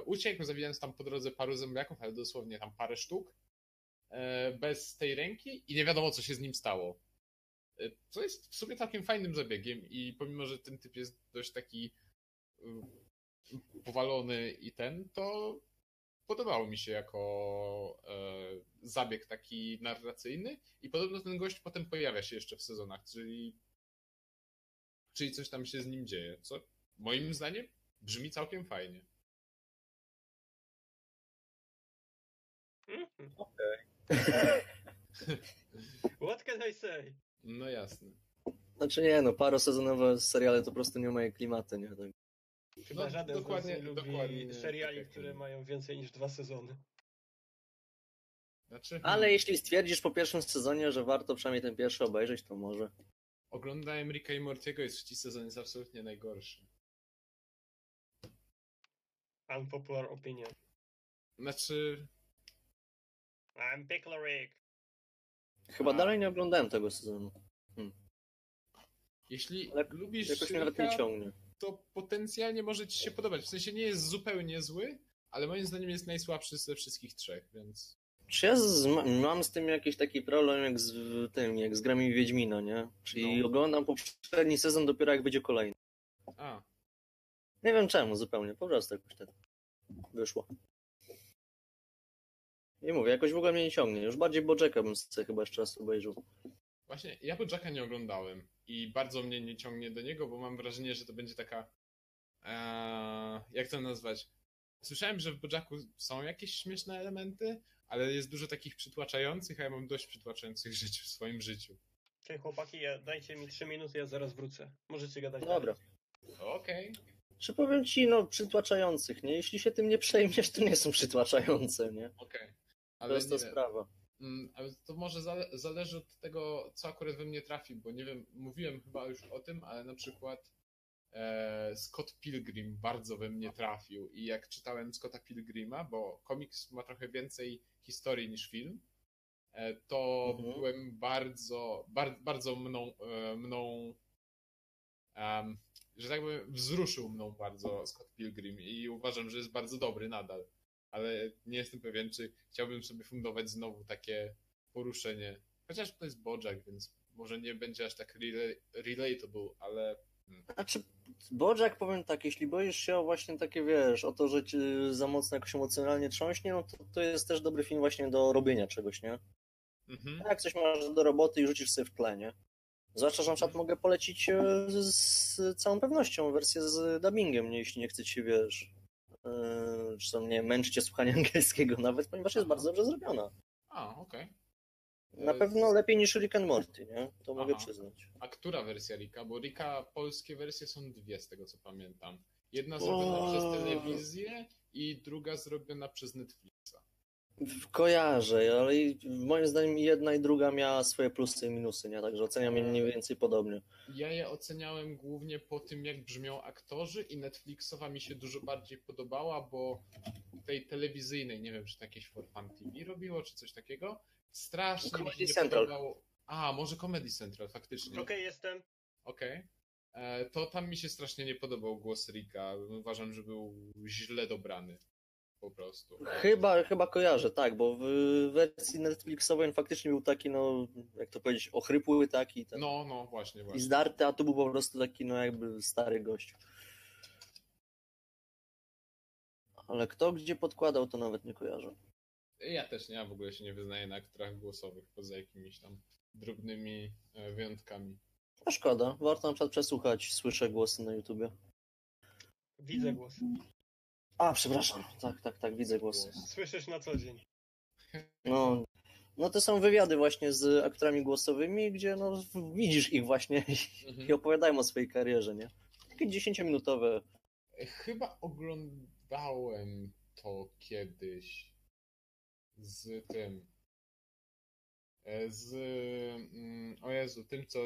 Uciekł, zawijając tam po drodze paru zębiaków, ale dosłownie tam parę sztuk, bez tej ręki i nie wiadomo, co się z nim stało. Co jest w sumie takim fajnym zabiegiem i pomimo, że ten typ jest dość taki y, powalony i ten, to podobało mi się jako e, zabieg taki narracyjny i podobno ten gość potem pojawia się jeszcze w sezonach, czyli czyli coś tam się z nim dzieje, co moim zdaniem brzmi całkiem fajnie. Mhm. What can I say? No jasne. Znaczy nie, no parosezonowe seriale to po prostu nie moje klimaty, nie? Tak. Chyba No, żaden dokładnie- z nas nie lubi dokładnie seriali, tak jak które my. mają więcej niż dwa sezony. Znaczy, Ale jeśli stwierdzisz po pierwszym sezonie, że warto przynajmniej ten pierwszy obejrzeć, to może. oglądałem Ricka i Mortiego i trzeci sezon jest absolutnie najgorszy. Unpopular opinion. Znaczy, I'm Pickle Rick. Chyba A. dalej nie oglądałem tego sezonu. Jeśli Ale lubisz Jakoś mnie nawet nie ciągnie. to potencjalnie może ci się podobać. W sensie nie jest zupełnie zły, ale moim zdaniem jest najsłabszy ze wszystkich trzech, więc... Czy ja z, mam z tym jakiś taki problem jak z tym, jak z grami Wiedźmina, nie? Czyli No. oglądam poprzedni sezon dopiero jak będzie kolejny. A, Nie wiem czemu zupełnie, po prostu jakoś tak wyszło. Nie mówię, jakoś w ogóle mnie nie ciągnie. Już bardziej Bojacka bym sobie chyba jeszcze raz obejrzał. Właśnie, ja Bojacka nie oglądałem i bardzo mnie nie ciągnie do niego, bo mam wrażenie, że to będzie taka. Eee, jak to nazwać? Słyszałem, że w Bojacku są jakieś śmieszne elementy, ale jest dużo takich przytłaczających, a ja mam dość przytłaczających rzeczy w swoim życiu. Okej, chłopaki, ja, dajcie mi 3 minuty, ja zaraz wrócę. Możecie gadać Dobra. dalej. Okej. Czy powiem ci, no, przytłaczających, nie? Jeśli się tym nie przejmiesz, to nie są przytłaczające, nie? Okej. To Ale jest nie wiem. sprawa. Mm, Ale to może zale zależy od tego, co akurat we mnie trafi, bo nie wiem, mówiłem chyba już o tym, ale na przykład e, Scott Pilgrim bardzo we mnie trafił i jak czytałem Scotta Pilgrima, bo komiks ma trochę więcej historii niż film, e, to Mhm. byłem bardzo, bar bardzo mną, e, mną em, że tak powiem, wzruszył mną bardzo Scott Pilgrim i uważam, że jest bardzo dobry nadal ale nie jestem pewien, czy chciałbym sobie fundować znowu takie poruszenie. Chociaż to jest Bojack, więc może nie będzie aż tak rela- relatable, ale Znaczy, Bojack powiem tak, jeśli boisz się o właśnie takie, wiesz, o to, że cię za mocno jakoś emocjonalnie trząśnie, no to, to jest też dobry film właśnie do robienia czegoś, nie? mhm. Jak coś masz do roboty i rzucisz sobie w tle, nie? Zwłaszcza, że na przykład mogę polecić e, z, z całą pewnością wersję z dubbingiem, nie? jeśli nie chcecie, wiesz, yy, czy tam nie męczycie słuchania angielskiego nawet, ponieważ jest Aha. bardzo dobrze zrobiona. A, okej. Na E, pewno lepiej niż Rick and Morty, nie? To mogę Aha. przyznać. A która wersja Rika? Bo Rika, polskie wersje są dwie, z tego co pamiętam. Jedna zrobiona O. przez telewizję i druga zrobiona przez Netflixa. Kojarzę, ale moim zdaniem jedna i druga miała swoje plusy i minusy, nie? Także oceniam je mniej więcej podobnie. Ja je oceniałem głównie po tym, jak brzmią aktorzy i Netflixowa mi się dużo bardziej podobała, bo tej telewizyjnej, nie wiem, czy to jakieś For Fun TV robiło, czy coś takiego, strasznie mi się Comedy nie Central. podobało. A, może Comedy Central, faktycznie. Okej, jestem. Okej. E, To tam mi się strasznie nie podobał głos Rika. Uważam, że był źle dobrany. Po prostu. Chyba, chyba kojarzę, tak, bo w wersji Netflixowej on faktycznie był taki, no, jak to powiedzieć, ochrypły taki ten, No, no, właśnie, i właśnie. zdarty, a tu był po prostu taki, no, jakby stary gość. Ale kto gdzie podkładał, to nawet nie kojarzę. Ja też nie, ja w ogóle się nie wyznaję na aktorach głosowych, poza jakimiś tam drobnymi e, wyjątkami. A szkoda, warto na przykład przesłuchać, słyszę głosy na YouTubie. Widzę głos. A, przepraszam, tak, tak, tak, widzę głosy. Słyszysz na co dzień. No, no to są wywiady właśnie z aktorami głosowymi, gdzie no, widzisz ich właśnie i Mhm. opowiadają o swojej karierze, nie? Takie 10-minutowe. Chyba oglądałem to kiedyś z tym. e, Z. mm, O Jezu, tym co.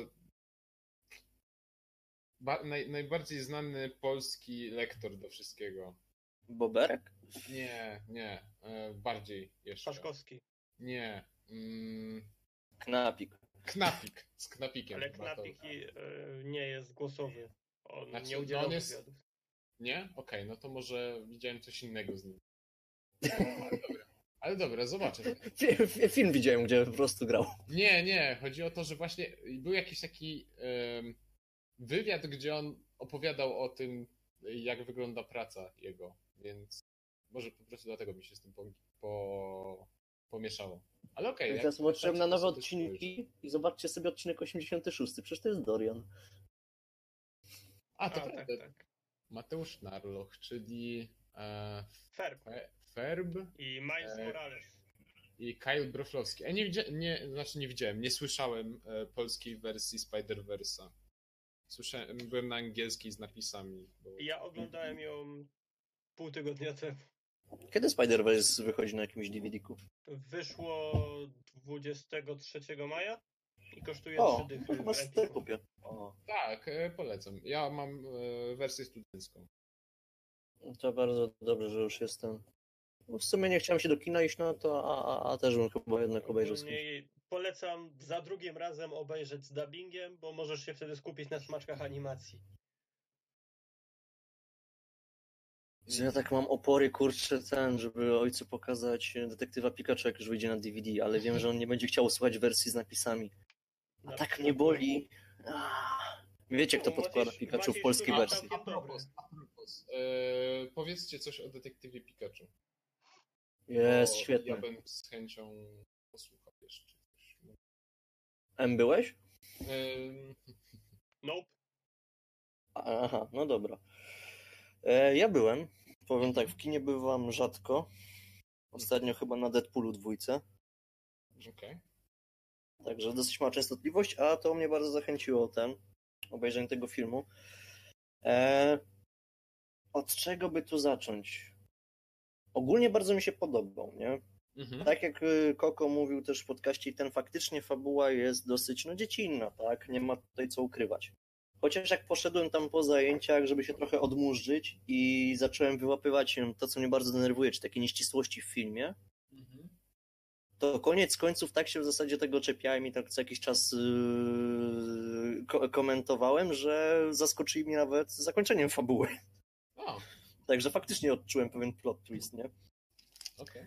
Ba, naj, najbardziej znany polski lektor do wszystkiego. Boberek? Nie, nie. e, Bardziej jeszcze. Paszkowski. Nie. Mm, Knapik. knapik. Z knapikiem. Ale to- Knapik i, e, nie jest głosowy. On Znaczy, nie no udziela on jest- wywiadów. Nie? Okej, no to może widziałem coś innego z nim. Ale dobra, Ale dobra zobaczę. Fi- fi- Film widziałem, gdzie po prostu grał. Nie, nie, chodzi o to, że właśnie był jakiś taki wywiad, gdzie on opowiadał o tym, jak wygląda praca jego, więc może po prostu dlatego mi się z tym po, po, pomieszało. Ale okej. jak- Teraz zobaczyłem na tak nowe odcinki i zobaczcie sobie odcinek 86. Przecież to jest Dorian. A, A, to tak, prawda. tak. Mateusz Narloch, czyli e, Ferb Fe- Ferb i Miles E, Morales. i Kyle Broflowski. Ja nie widziałem, nie, znaczy nie widziałem, nie słyszałem e, polskiej wersji Spider-Versa. Słyszałem, byłem na angielskiej z napisami. Bo... Ja oglądałem ją pół tygodnia temu. Kiedy Spider-Verse wychodzi na jakimś DVD-ku? Wyszło 23 maja i kosztuje O, 3 dychy. to chyba Empiku. kupię. O, Tak, e, polecam. Ja mam e, wersję studencką. to bardzo dobrze, że już jestem. w sumie nie chciałem się do kina iść, no to a, a, a też bym chyba jednak obejrzał. polecam za drugim razem obejrzeć z dubbingiem, bo możesz się wtedy skupić na smaczkach animacji. Że Ja tak mam opory, kurczę, ten, żeby ojcu pokazać detektywa Pikachu, jak już wyjdzie na DVD, ale wiem, że on nie będzie chciał słuchać wersji z napisami. A Na tak mnie boli. Ah. Wiecie, kto podkłada Maciej- Pikachu w polskiej wersji. A propos, a propos. E, powiedzcie coś o detektywie Pikachu. Jest, bo świetne. Ja bym z chęcią posłuchał jeszcze coś. M byłeś? Em, Nope. Aha, no dobra. E, ja byłem. Powiem tak, w kinie bywam rzadko. Ostatnio chyba na Deadpoolu dwójce. Okej. Także dosyć mała częstotliwość, a to mnie bardzo zachęciło ten obejrzenie tego filmu. E, od czego by tu zacząć? Ogólnie bardzo mi się podobał, nie? Mhm. Tak jak y, Koko mówił też w podcaście, ten faktycznie fabuła jest dosyć no, dziecinna, tak? Nie ma tutaj co ukrywać. Chociaż jak poszedłem tam po zajęciach, żeby się trochę odmurzyć i zacząłem wyłapywać to, co mnie bardzo denerwuje, czy takie nieścisłości w filmie, Mhm. to koniec końców tak się w zasadzie tego czepiałem i tak co jakiś czas yy, ko- komentowałem, że zaskoczyli mnie nawet zakończeniem fabuły. A, Także faktycznie odczułem pewien plot twist, nie? okej.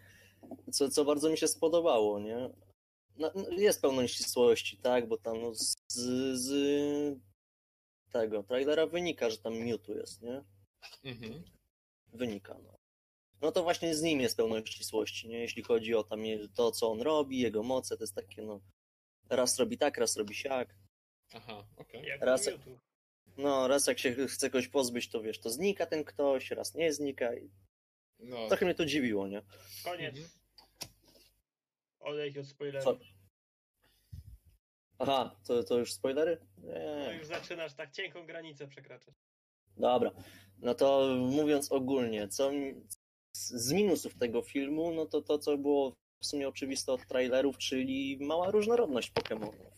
Co, co bardzo mi się spodobało, nie? No, no, jest pełno nieścisłości, tak? Bo tam no, z, z tego trailera wynika, że tam Mewtwo jest, nie? Mhm. Wynika, no. No to właśnie z nim jest pełno ścisłości, nie? Jeśli chodzi o tam to, co on robi, jego moce, to jest takie, no... Raz robi tak, raz robi siak. Aha, okej. Jak Raz- Mewtwo. No, raz jak się chce kogoś pozbyć, to wiesz, to znika ten ktoś, raz nie znika i No, trochę mnie to dziwiło, nie? Koniec. Mhm. Olej od spoilerów. Aha, to, to już spoilery? No Nie. już zaczynasz tak cienką granicę przekraczać. Dobra. No to mówiąc ogólnie, co mi- z minusów tego filmu, no to to, co było w sumie oczywiste od trailerów, czyli mała różnorodność Pokémonów.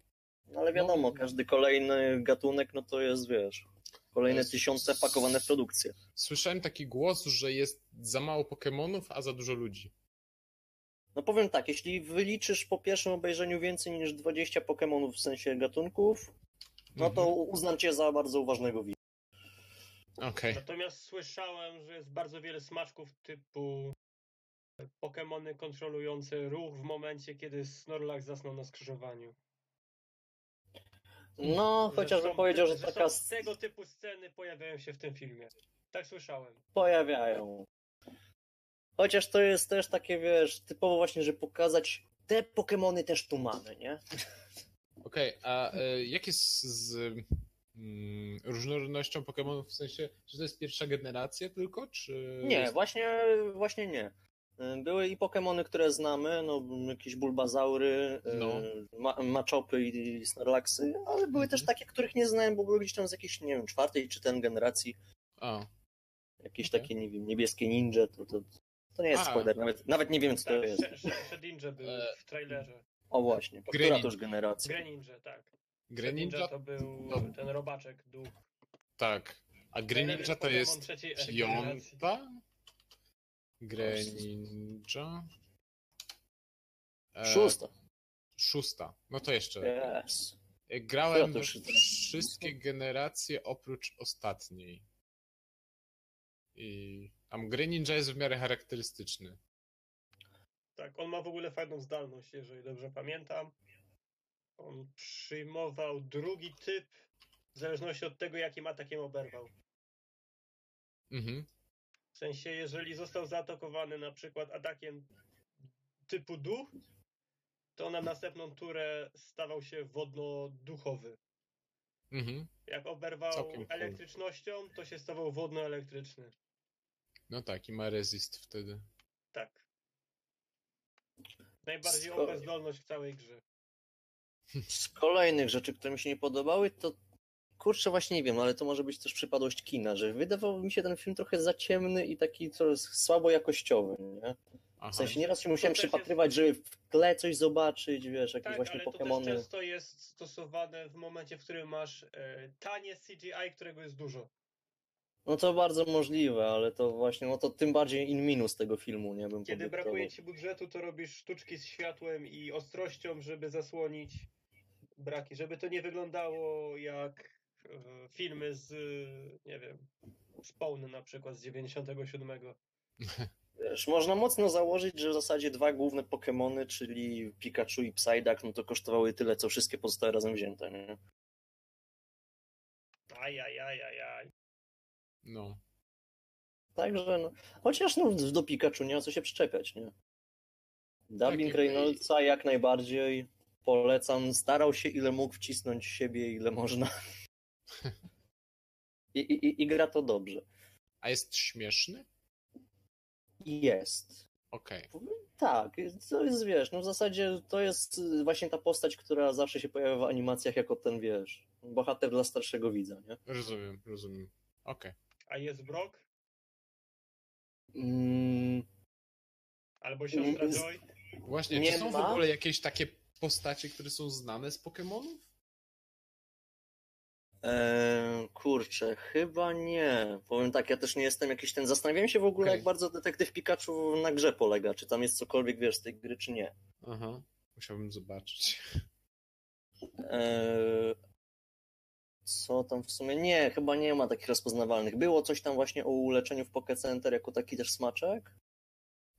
No ale wiadomo, No. każdy kolejny gatunek, no to jest, wiesz, kolejne Jest- tysiące pakowane w produkcję. Słyszałem taki głos, że jest za mało Pokémonów, a za dużo ludzi. No powiem tak, jeśli wyliczysz po pierwszym obejrzeniu więcej niż 20 Pokémonów w sensie gatunków, no to Mhm. uznam cię za bardzo uważnego widza. Okej. Natomiast słyszałem, że jest bardzo wiele smaczków typu Pokemony kontrolujące ruch w momencie, kiedy Snorlax zasnął na skrzyżowaniu. No, chociażby powiedział, że że taka tego typu sceny pojawiają się w tym filmie. Tak słyszałem. pojawiają. Chociaż to jest też takie, wiesz, typowo właśnie, że pokazać te Pokemony też tu mamy, nie? Okej, a e, jak jest z mm, różnorodnością Pokémonów w sensie, czy to jest pierwsza generacja tylko, czy... Nie, jest... właśnie, właśnie nie. Były i Pokemony, które znamy, no jakieś Bulbazaury, No. ma Machopy i Snorlaxy, ale były też takie, których nie znałem, bo były gdzieś tam z jakiejś, nie wiem, czwartej czy ten generacji. A, Jakieś Okej. takie, nie wiem, niebieskie ninja, to, to, to nie jest A. spoiler, nawet, nawet nie wiem, co to Tak, jest. Sh- Sh- Shedinja był E, w trailerze. O właśnie, która Greninja. to już generacja? Greninja, tak. Greninja to był to- ten robaczek, duch. tak. A Greninja to jest piąta? Greninja? E, Szósta. Szósta. No to jeszcze. Yes. Grałem Ja wszystkie generacje oprócz ostatniej. I tam Greninja jest w miarę charakterystyczny. Tak, on ma w ogóle fajną zdolność, jeżeli dobrze pamiętam. On przyjmował drugi typ w zależności od tego, jakim atakiem oberwał. Mhm. W sensie, jeżeli został zaatakowany na przykład atakiem typu duch, to na następną turę stawał się wodno-duchowy. Mhm. Jak oberwał Całkiem elektrycznością, to się stawał wodno-elektryczny. No tak, i ma resist wtedy. Tak. Najbardziej Sko- OP zdolność w całej grze. Z kolejnych rzeczy, które mi się nie podobały, to kurczę, właśnie nie wiem, ale to może być też przypadłość kina, że wydawał mi się ten film trochę za ciemny i taki trochę słabo jakościowy, nie? Aha. W sensie nieraz się musiałem przypatrywać, żeby w tle coś zobaczyć, wiesz, jakieś Tak, właśnie ale to też Pokemony. często jest stosowane w momencie, w którym masz e, tanie CGI, którego jest dużo. No to bardzo możliwe, ale to właśnie, no to tym bardziej in minus tego filmu, nie bym Kiedy podyktował. brakuje ci budżetu, to robisz sztuczki z światłem i ostrością, żeby zasłonić braki, żeby to nie wyglądało jak e, filmy z, nie wiem, Spawn na przykład z 97. Wiesz, można mocno założyć, że w zasadzie dwa główne Pokémony, czyli Pikachu i Psyduck, no to kosztowały tyle, co wszystkie pozostałe razem wzięte, nie? Ajajajajaj. No. Także, no, chociaż no, do Pikachu nie ma co się przyczepiać, nie? Dubbing Tak, Reynoldsa jak najbardziej polecam. Starał się ile mógł wcisnąć siebie, ile można. I, i, I gra to dobrze. A jest śmieszny? Jest. Okej. Tak, to jest, wiesz, no w zasadzie to jest y, właśnie ta postać, która zawsze się pojawia w animacjach jako ten, wiesz, bohater dla starszego widza, nie? Rozumiem, rozumiem. Okej. A jest Brock? Mm, Albo siostra Mm, Joy? Właśnie, Nie czy są w ma? ogóle jakieś takie postacie, które są znane z Pokémonów? e, kurczę, chyba nie. Powiem tak, ja też nie jestem jakiś ten. Zastanawiam się w ogóle, Okej. jak bardzo detektyw Pikachu na grze polega. Czy tam jest cokolwiek, wiesz, z tej gry, czy nie. Aha. Musiałbym zobaczyć. E, co tam w sumie? Nie, chyba nie ma takich rozpoznawalnych. Było coś tam właśnie o uleczeniu w Poké Center jako taki też smaczek.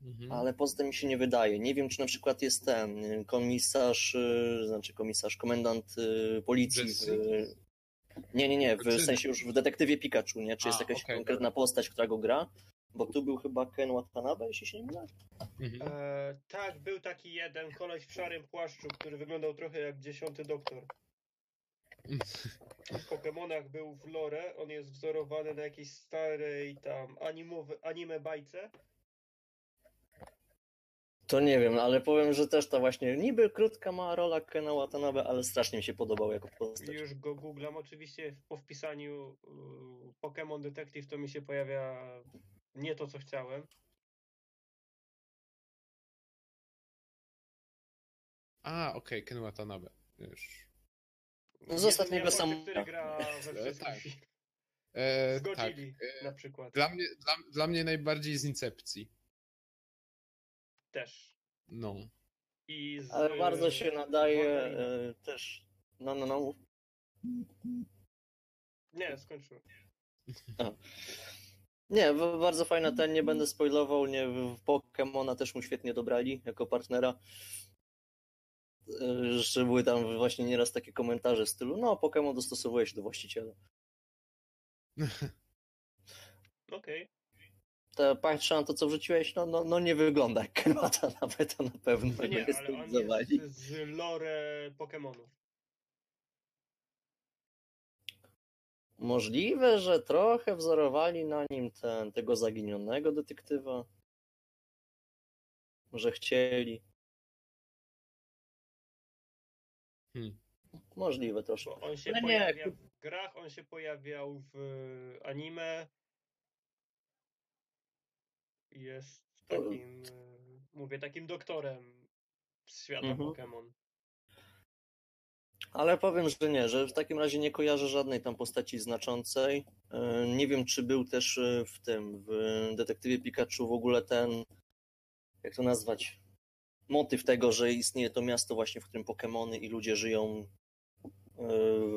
Mhm. Ale poza tym mi się nie wydaje. Nie wiem, czy na przykład jest ten y, komisarz, y, znaczy komisarz, komendant y, policji. W, nie, nie, nie, w Czy- sensie już w detektywie Pikachu, nie? Czy jest A, jakaś okej, konkretna postać, która go gra? Bo tu był chyba Ken Watanabe, jeśli się nie mylę. Mhm. E, tak, był taki jeden koleś w szarym płaszczu, który wyglądał trochę jak dziesiąty doktor. W Pokemonach był w lore, on jest wzorowany na jakiejś starej tam animowe, anime bajce. To nie wiem, ale powiem, że też ta właśnie niby krótka mała rola Kena Watanabe, ale strasznie mi się podobał jako postać. Już go googlam. Oczywiście po wpisaniu y, Pokémon Detective to mi się pojawia nie to, co chciałem. A, okej, Ken Watanabe. Już. No z ostatniego Jedyny sam- Japończyk, który gra we E, wszystkich tak. E, Z tak. E, na przykład. Dla mnie, dla, dla mnie najbardziej z Incepcji. Też. No. I z, Ale bardzo się nadaje e, też. No, no, no. Nie, skończyłem. Nie, bardzo fajna ten, nie będę spoilował, nie, w Pokemona też mu świetnie dobrali jako partnera. Jeszcze były tam właśnie nieraz takie komentarze w stylu, no Pokémon dostosowuje się do właściciela. Okej. To patrzę na to, co wrzuciłeś, no, no, no nie wygląda jak Kenwata nawet, to na pewno No nie, jest ale on zawali. jest z lore Pokemonów. Możliwe, że trochę wzorowali na nim ten, tego zaginionego detektywa. Może chcieli. Hmm. Możliwe troszkę. Bo on się Ale nie, pojawia ku- w grach, on się pojawiał w anime. Jest takim, e, mówię, takim doktorem z świata Mhm. Pokémon. Ale powiem, że nie, że w takim razie nie kojarzę żadnej tam postaci znaczącej. E, Nie wiem, czy był też e, w tym, w detektywie Pikachu w ogóle ten, jak to nazwać, motyw tego, że istnieje to miasto właśnie, w którym Pokemony i ludzie żyją e,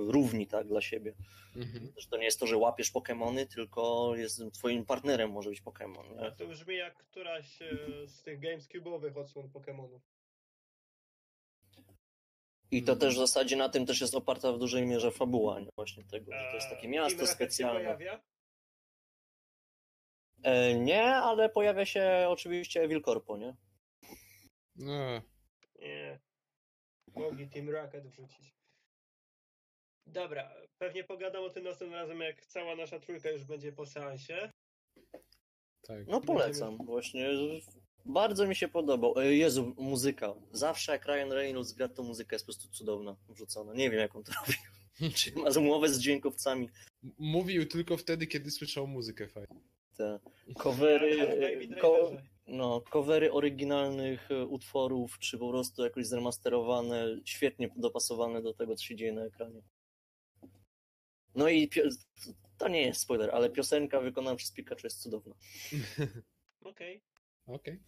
równi, tak, dla siebie. Mhm. Że to nie jest to, że łapiesz Pokemony, tylko jest twoim partnerem może być Pokemon. A Nie? to brzmi jak któraś e, z tych GamesCube'owych odsłon Pokemonów. I to Mhm. też w zasadzie na tym też jest oparta w dużej mierze fabuła, nie? właśnie tego, że to jest takie miasto specjalne. pojawia? E, nie, ale pojawia się oczywiście Wilkorpo, nie? No, Nie. Mogli Team Rocket wrzucić. Dobra, pewnie pogadam o tym następnym razem, jak cała nasza trójka już będzie po seansie. tak. No polecam, właśnie. Bardzo mi się podobał. E, Jezu, muzyka. Zawsze jak Ryan Reynolds gra, to muzyka jest po prostu cudowna, wrzucona. Nie wiem, jak on to robi. Czy ma umowę z dźwiękowcami. M- Mówił tylko wtedy, kiedy słyszał muzykę fajnie. Te covery, Baby ko, Driverze. No, covery oryginalnych e, utworów, czy po prostu jakoś zremasterowane, świetnie dopasowane do tego, co się dzieje na ekranie. No i To nie jest spoiler, ale piosenka wykonana przez Pikachu jest cudowna. Okej. Okej.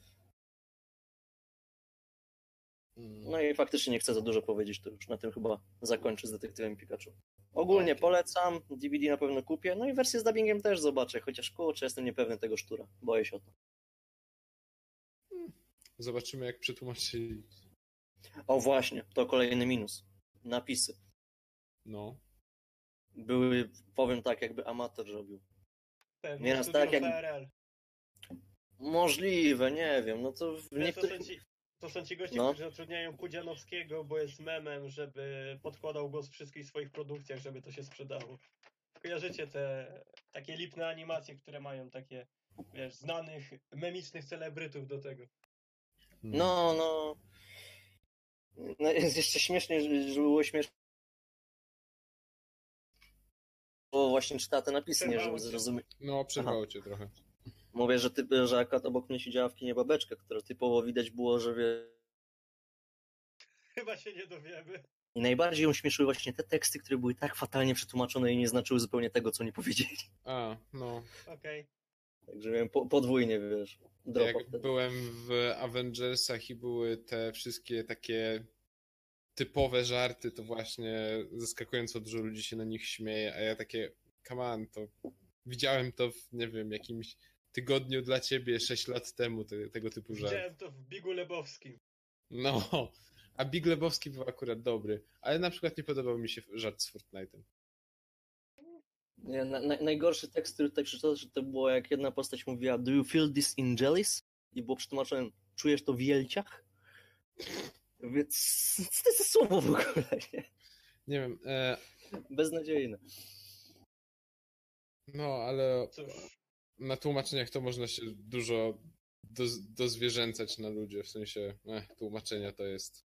Mm, No i faktycznie nie chcę za dużo powiedzieć, to już na tym chyba zakończę z detektywem Pikachu. Ogólnie Okej. polecam, DVD na pewno kupię, no i wersję z dubbingiem też zobaczę, chociaż kurczę, jestem niepewny tego sztura, boję się o to. Zobaczymy, jak przetłumaczyli. O właśnie, to kolejny minus. Napisy. No. Były, powiem tak, jakby amator robił. Pewnie Nieraz tak, jak- PRL. Możliwe, nie wiem, no to w Wiesz, To niektórych... są ci, to są ci goście, No. którzy zatrudniają Pudzianowskiego, bo jest memem, żeby podkładał głos w wszystkich swoich produkcjach, żeby to się sprzedało. Kojarzycie te takie lipne animacje, które mają takie, wiesz, znanych, memicznych celebrytów do tego. Mm. No, no. No jest jeszcze śmiesznie, że- żeby było śmieszne. Bo właśnie czyta te napisy, nie, żeby zrozumieć. No, przerwało cię trochę. Mówię, że, typ, że akurat obok mnie siedziała w kinie babeczka, która typowo widać było, że wie... Chyba się nie dowiemy. I najbardziej ją śmieszyły właśnie te teksty, które były tak fatalnie przetłumaczone i nie znaczyły zupełnie tego, co nie powiedzieli. A, no. Okej. Także miałem po, podwójnie, wiesz, dropa Jak wtedy. byłem w Avengersach i były te wszystkie takie typowe żarty, to właśnie zaskakująco dużo ludzi się na nich śmieje, a ja takie, come on, to widziałem to w, nie wiem, jakimś tygodniu dla ciebie 6 lat temu, te, tego typu żart. Widziałem to w Bigu Lebowskim. No, a Big Lebowski był akurat dobry, ale na przykład nie podobał mi się żart z Fortnite'em. Nie, na, na, najgorszy tekst, który tutaj przeczytałem, że to było jak jedna postać mówiła Do you feel this in jellies? I było przetłumaczone czujesz to w jelciach? Więc co to jest za słowo w ogóle, nie? Nie wiem, e, Beznadziejne. no, ale Cóż, na tłumaczeniach to można się dużo doz, dozwierzęcać na ludzie, w sensie eh, tłumaczenia to jest,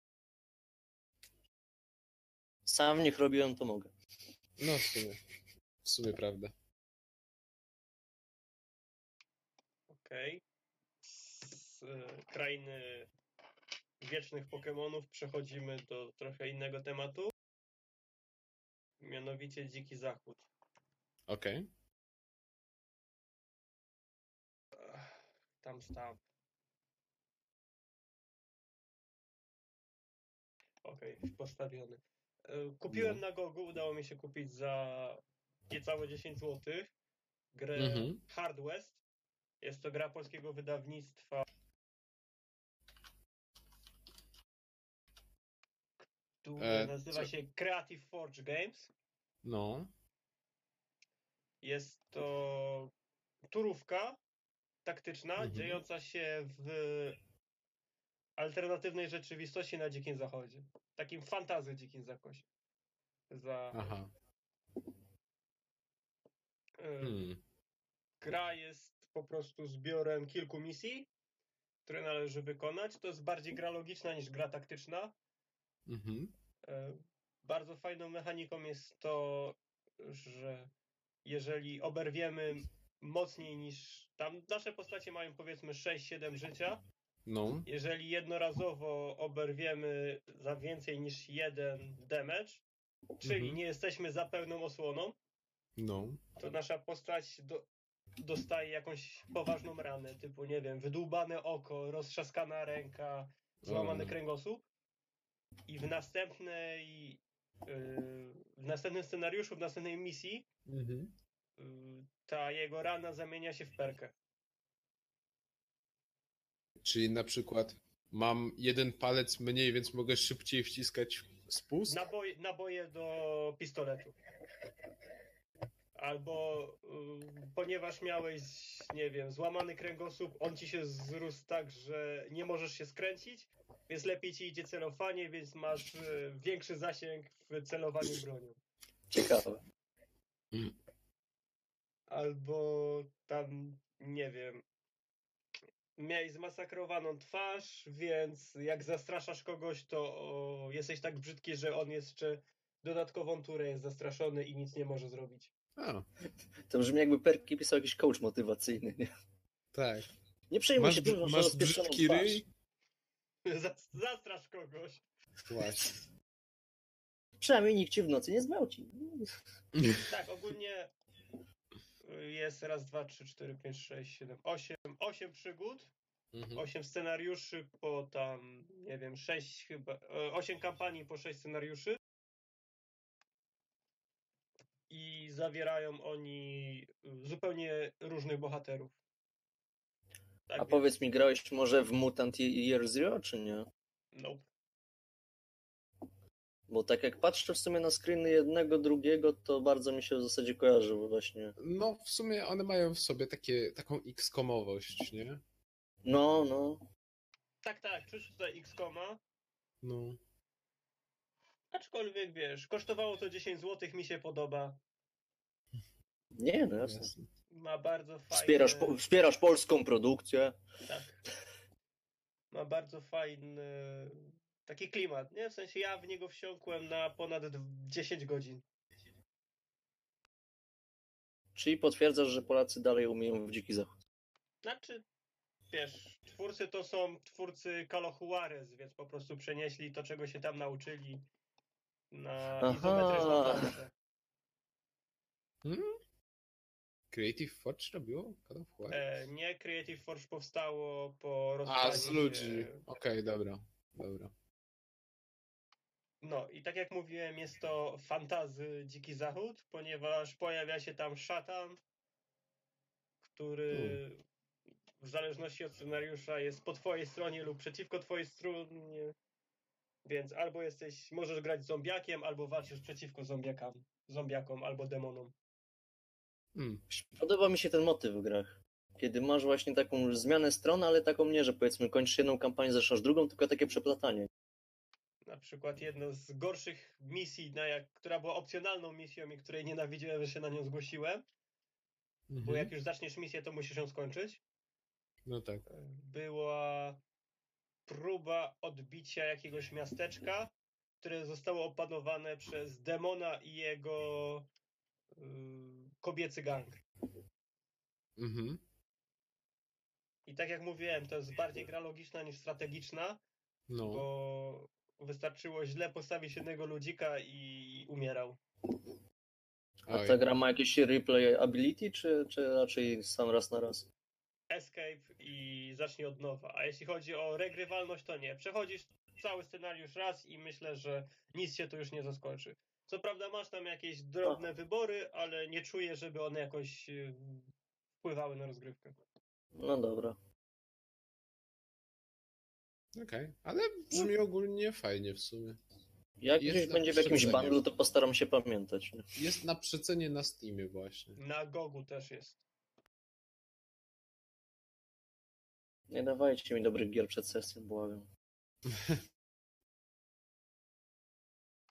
Sam niech robiłem, to mogę. no w sumie, w sumie prawda. okej. Z e, krainy wiecznych Pokemonów przechodzimy do trochę innego tematu. Mianowicie Dziki Zachód. Okej. Ach, Tam stamp. Okej, postawiony. E, Kupiłem No. na Gogu, udało mi się kupić za niecałe 10 zł grę Mhm. Hard West. Jest to gra polskiego wydawnictwa, które E, nazywa co- się Creative Forge Games. No, Jest to turówka taktyczna, Mhm. dziejąca się w alternatywnej rzeczywistości na Dzikim Zachodzie. Takim fantazy Dzikim Zakosie. Za, aha. Hmm. Gra jest po prostu zbiorem kilku misji, które należy wykonać. To jest bardziej gra logiczna niż gra taktyczna. Mhm. Bardzo fajną mechaniką jest to, że jeżeli oberwiemy mocniej niż. Tam nasze postacie mają powiedzmy 6-7 życia. No, Jeżeli jednorazowo oberwiemy za więcej niż jeden damage, czyli Mhm. nie jesteśmy za pełną osłoną, no. to nasza postać do, dostaje jakąś poważną ranę, typu nie wiem, wydłubane oko, roztrzaskana ręka, złamany kręgosłup. I w następnej yy, w następnym scenariuszu, w następnej misji Mhm. yy, ta jego rana zamienia się w perkę. Czyli na przykład mam jeden palec mniej, więc mogę szybciej wciskać spust? Naboje, naboje do pistoletu. Albo yy, ponieważ miałeś, nie wiem, złamany kręgosłup, on ci się zrósł tak, że nie możesz się skręcić, więc lepiej ci idzie celowanie, więc masz yy, większy zasięg w celowaniu bronią. Ciekawe. Albo tam, nie wiem, miałeś zmasakrowaną twarz, więc jak zastraszasz kogoś, to o, jesteś tak brzydki, że on jeszcze dodatkową turę jest zastraszony i nic nie może zrobić. A, To brzmi jakby Perki pisał jakiś coach motywacyjny, nie? tak. Nie przejmuj Masz, się tym, że masz brzydki ryj? Zas- Zastrasz kogoś. Właśnie. Przynajmniej nikt ci w nocy nie zgwałci. Tak, ogólnie jest raz, dwa, trzy, cztery, pięć, sześć, siedem, osiem, osiem przygód, Mhm. osiem scenariuszy po tam, nie wiem, sześć chyba, e, osiem kampanii po sześć scenariuszy. I zawierają oni zupełnie różnych bohaterów. Tak A więc- powiedz mi, grałeś może w Mutant Year Zero, czy nie? Nope. Bo tak jak patrzę w sumie na screeny jednego, drugiego, to bardzo mi się w zasadzie kojarzy właśnie. No, w sumie one mają w sobie takie, taką X-komowość, nie? No, no. Tak, tak, czuć tutaj X-Koma. No. Aczkolwiek wiesz, kosztowało to 10 zł, mi się podoba. Nie, no jasne. Ma bardzo fajny. Wspierasz, po, wspierasz polską produkcję. Tak. Ma bardzo fajny taki klimat, nie? W sensie ja w niego wsiąkłem na ponad dw- 10 godzin. Czyli potwierdzasz, że Polacy dalej umieją w dziki zachód. Znaczy, wiesz, twórcy to są twórcy Calo Juarez, więc po prostu przenieśli to, czego się tam nauczyli na Aha. izometryczną. Hmm? Creative Forge robiło? God of War? E, nie, Creative Forge powstało po A, rozstaniu z ludzi. się- Okej, dobra. Dobra. No i tak jak mówiłem, jest to fantazy Dziki Zachód, ponieważ pojawia się tam szatan, który w zależności od scenariusza jest po twojej stronie lub przeciwko twojej stronie. Więc albo jesteś, możesz grać zombiakiem, albo walczysz przeciwko zombiakom, zombiakom albo demonom. Hmm. Podoba mi się ten motyw w grach. Kiedy masz właśnie taką zmianę stron, ale taką nie, że powiedzmy kończysz jedną kampanię, zaczynasz drugą, tylko takie przeplatanie. Na przykład jedna z gorszych misji, na jak, która była opcjonalną misją i której nienawidziłem, że się na nią zgłosiłem, bo Mhm. jak już zaczniesz misję, to musisz ją skończyć. No tak. była próba odbicia jakiegoś miasteczka, które zostało opanowane przez demona i jego y, kobiecy gang. Mhm. I tak jak mówiłem, to jest bardziej gra logiczna niż strategiczna, No. bo wystarczyło źle postawić jednego ludzika i umierał. A ta gra ma jakieś replay ability, czy, czy raczej sam raz na raz? Escape i zacznij od nowa. A jeśli chodzi o regrywalność, to nie. Przechodzisz cały scenariusz raz i myślę, że nic się tu już nie zaskoczy. Co prawda masz tam jakieś drobne wybory, ale nie czuję, żeby one jakoś y, wpływały na rozgrywkę. No dobra. Okej. Ale brzmi ogólnie fajnie w sumie. Jak Jest gdzieś będzie w jakimś bundlu, to postaram się pamiętać. nie? Jest na przecenie na Steamie właśnie. Na Gogu też jest. Nie dawajcie mi dobrych gier przed sesją, błagam.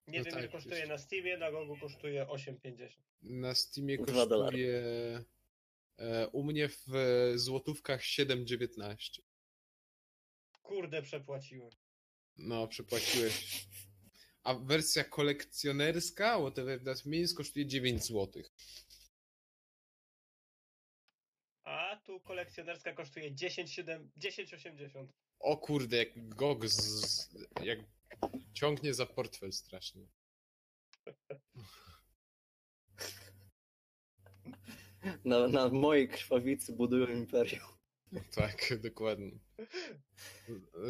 Nie No wiem, tak, ile kosztuje jest. na Steamie, na Gogu kosztuje 8,50. Na Steamie kosztuje e, u mnie w e, złotówkach 7,19. Kurde, przepłaciłem. No, przypłaciłeś. A wersja kolekcjonerska, whatever that means, kosztuje 9 zł. A tu kolekcjonerska kosztuje 10,7 10,80. O kurde, jak GOG z, jak ciągnie za portfel strasznie. Na, na mojej krwawicy budują imperium. Tak, dokładnie.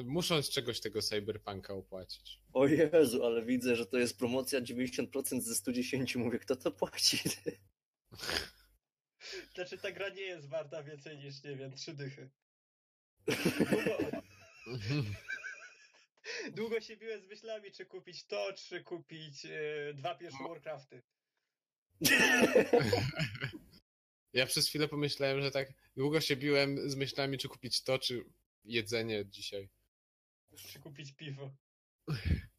Muszą z czegoś tego cyberpunka opłacić. O Jezu, ale widzę, że to jest promocja 90% ze 110. Mówię, kto to płaci? Znaczy ta gra nie jest warta więcej niż, nie wiem, trzy dychy. Długo, się biłem z myślami, czy kupić to, czy kupić e, dwa pierwsze Warcrafty. Ja przez chwilę pomyślałem, że tak długo się biłem z myślami, czy kupić to, czy jedzenie dzisiaj. Czy kupić piwo.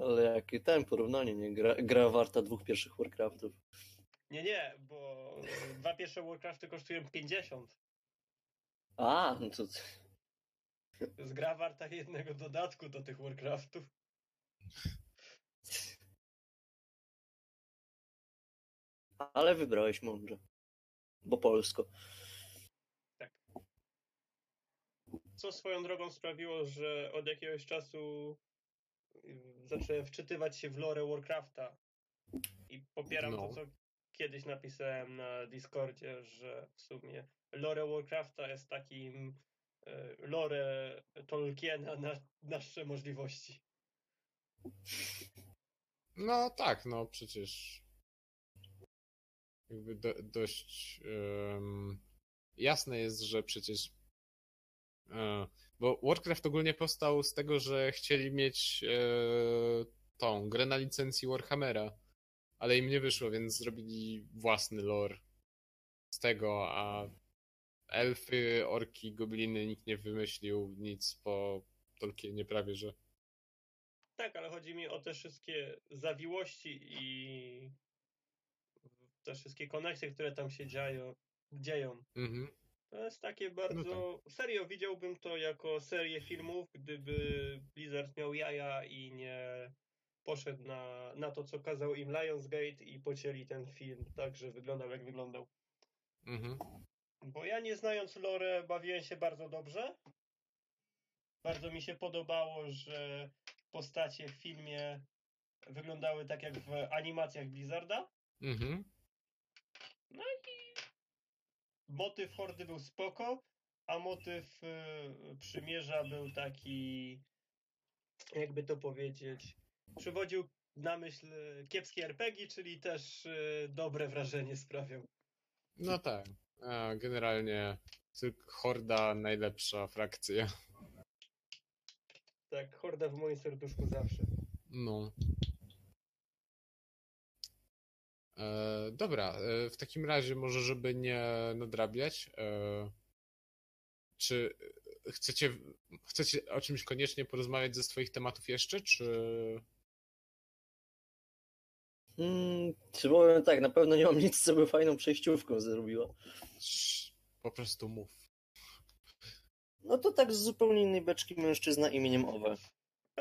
Ale jakie ten porównanie, nie? Gra, gra warta dwóch pierwszych Warcraftów. Nie, nie, bo dwa pierwsze Warcrafty kosztują 50. A, no to... Jest gra warta jednego dodatku do tych Warcraftów. Ale wybrałeś mądrze. Bo polsko. Co swoją drogą sprawiło, że od jakiegoś czasu y, zacząłem wczytywać się w lore Warcrafta. I popieram No. to, co kiedyś napisałem na Discordzie, że w sumie lore Warcrafta jest takim lore Tolkiena na nasze możliwości. No tak, no przecież jakby do, dość em, jasne jest, że przecież e, bo Warcraft ogólnie powstał z tego, że chcieli mieć e, tą grę na licencji Warhammera, ale im nie wyszło, więc zrobili własny lore z tego, a elfy, orki, gobliny nikt nie wymyślił nic po Tolkienie prawie, że Tak, ale chodzi mi o te wszystkie zawiłości i te wszystkie koneksje, które tam się dzieją. dzieją. mhm. To jest takie bardzo. Serio, widziałbym to jako serię filmów, gdyby Blizzard miał jaja i nie poszedł na, na to, co kazał im Lionsgate i pocięli ten film tak, że wyglądał jak wyglądał. Mhm. Bo ja nie znając lore bawiłem się bardzo dobrze. Bardzo mi się podobało, że postacie w filmie wyglądały tak jak w animacjach Blizzarda. Mhm. No i motyw Hordy był spoko, a motyw y, Przymierza był taki, jakby to powiedzieć, przywodził na myśl y, kiepski RPG, czyli też y, dobre wrażenie sprawiał. No tak. Generalnie tylko Horda najlepsza frakcja. Tak, Horda w moim serduszku zawsze. No. E, dobra, e, w takim razie może, żeby nie nadrabiać, e, czy chcecie, chcecie o czymś koniecznie porozmawiać ze swoich tematów jeszcze, czy... Hmm, czy powiem tak, na pewno nie mam nic, co by fajną przejściówką zrobiło. Po prostu mów. No to tak z zupełnie innej beczki mężczyzna imieniem Owe.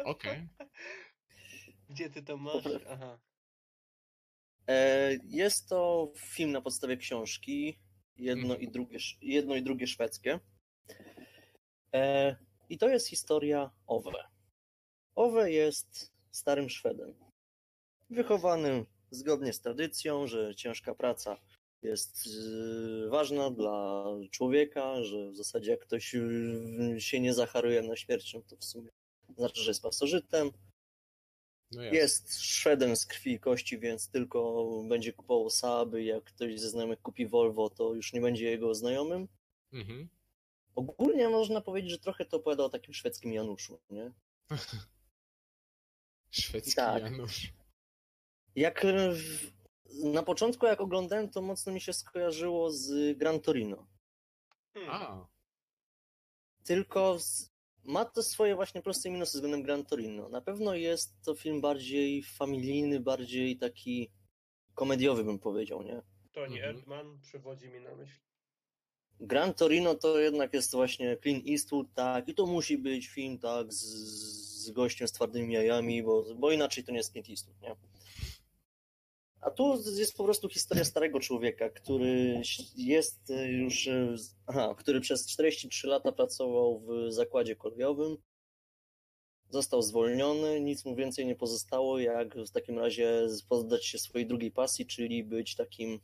Okej. Gdzie ty to masz? Aha. E, Jest to film na podstawie książki, jedno, Mhm. i, drugie, sz- jedno i drugie szwedzkie. E, I to jest historia Owe. Owe jest starym Szwedem. Wychowanym zgodnie z tradycją, że ciężka praca jest e, ważna dla człowieka, że w zasadzie jak ktoś e, się nie zacharuje na śmierć, no to w sumie znaczy, że jest pasożytem. No. Jest Szwedem z krwi i kości, więc tylko będzie kupował Saaby. Jak ktoś ze znajomych kupi Volvo, to już nie będzie jego znajomym. Mhm. Ogólnie można powiedzieć, że trochę to opowiada o takim szwedzkim Januszu, nie? Szwedzki Tak. Janusz. Jak e, w... na początku, jak oglądałem, to mocno mi się skojarzyło z Gran Torino. Hmm. A, Tylko z... ma to swoje właśnie proste minusy względem Gran Torino. Na pewno jest to film bardziej familijny, bardziej taki komediowy, bym powiedział, nie? Tony Mhm. Erdman przywodzi mi na myśl. Gran Torino to jednak jest właśnie Clint Eastwood, tak, i to musi być film, tak, z, z gościem z twardymi jajami, bo, bo inaczej to nie jest Clint Eastwood, nie? A tu jest po prostu historia starego człowieka, który jest już, e, aha, który przez 43 lata pracował w zakładzie kolejowym, został zwolniony, nic mu więcej nie pozostało, jak w takim razie poddać się swojej drugiej pasji, czyli być takim,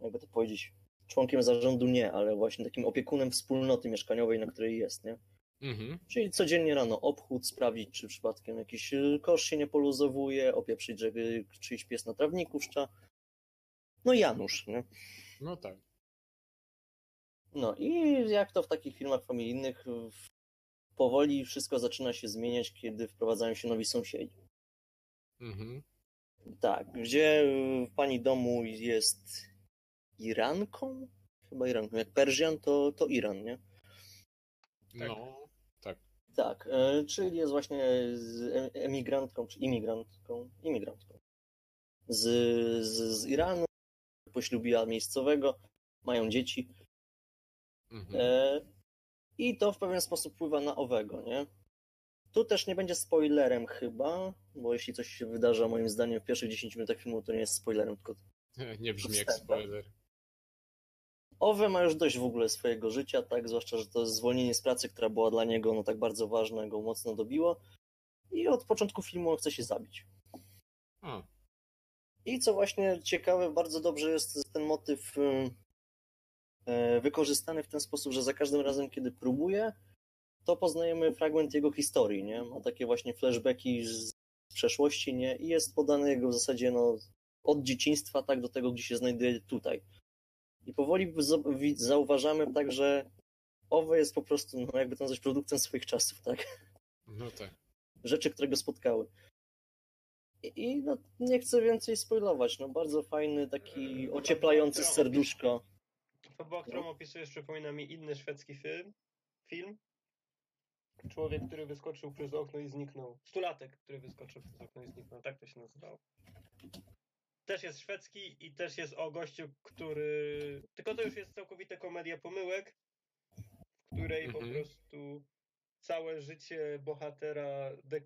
jakby to powiedzieć, członkiem zarządu nie, ale właśnie takim opiekunem wspólnoty mieszkaniowej, na której jest, nie? Mhm. Czyli codziennie rano obchód, sprawdzić, czy przypadkiem jakiś y, kosz się nie poluzowuje, opieprzyć, że y, czyjś pies na trawniku wszcza. No Janusz, nie? No tak. No i jak to w takich filmach familijnych, powoli wszystko zaczyna się zmieniać, kiedy wprowadzają się nowi sąsiedzi. Mhm. Tak, gdzie y, pani domu jest Iranką? Chyba Iranką. Jak Persjan, to, to Iran, nie? Tak. No, tak. E, czyli jest właśnie emigrantką, czy imigrantką, imigrantką z, z, z Iranu, poślubiła miejscowego, mają dzieci Mhm. e, i to w pewien sposób wpływa na owego, nie? Tu też nie będzie spoilerem chyba, bo jeśli coś się wydarza moim zdaniem w pierwszych 10 minutach filmu, to nie jest spoilerem, tylko Nie brzmi jak spoiler. Owe ma już dość w ogóle swojego życia, tak, zwłaszcza, że to zwolnienie z pracy, która była dla niego no tak bardzo ważna, go mocno dobiło i od początku filmu on chce się zabić. A, I co właśnie ciekawe, bardzo dobrze jest ten motyw e, wykorzystany w ten sposób, że za każdym razem, kiedy próbuje, to poznajemy fragment jego historii, nie? Ma takie właśnie flashbacki z przeszłości, nie? I jest podany jego w zasadzie no, od dzieciństwa tak do tego, gdzie się znajduje tutaj. I powoli zauważamy tak, że owe jest po prostu, no jakby to nazwać, produktem swoich czasów, tak? No tak. Rzeczy, które go spotkały. I, i no, nie chcę więcej spoilować, no bardzo fajny, taki ocieplający serduszko. Fabuła, którą opisujesz, przypomina mi inny szwedzki film. Film. Człowiek, który wyskoczył przez okno i zniknął. Stulatek, który wyskoczył przez okno i zniknął. Tak to się nazywało. Też jest szwedzki i też jest o gościu, który... Tylko to już jest całkowita komedia pomyłek, w której po Mhm. prostu całe życie bohatera de-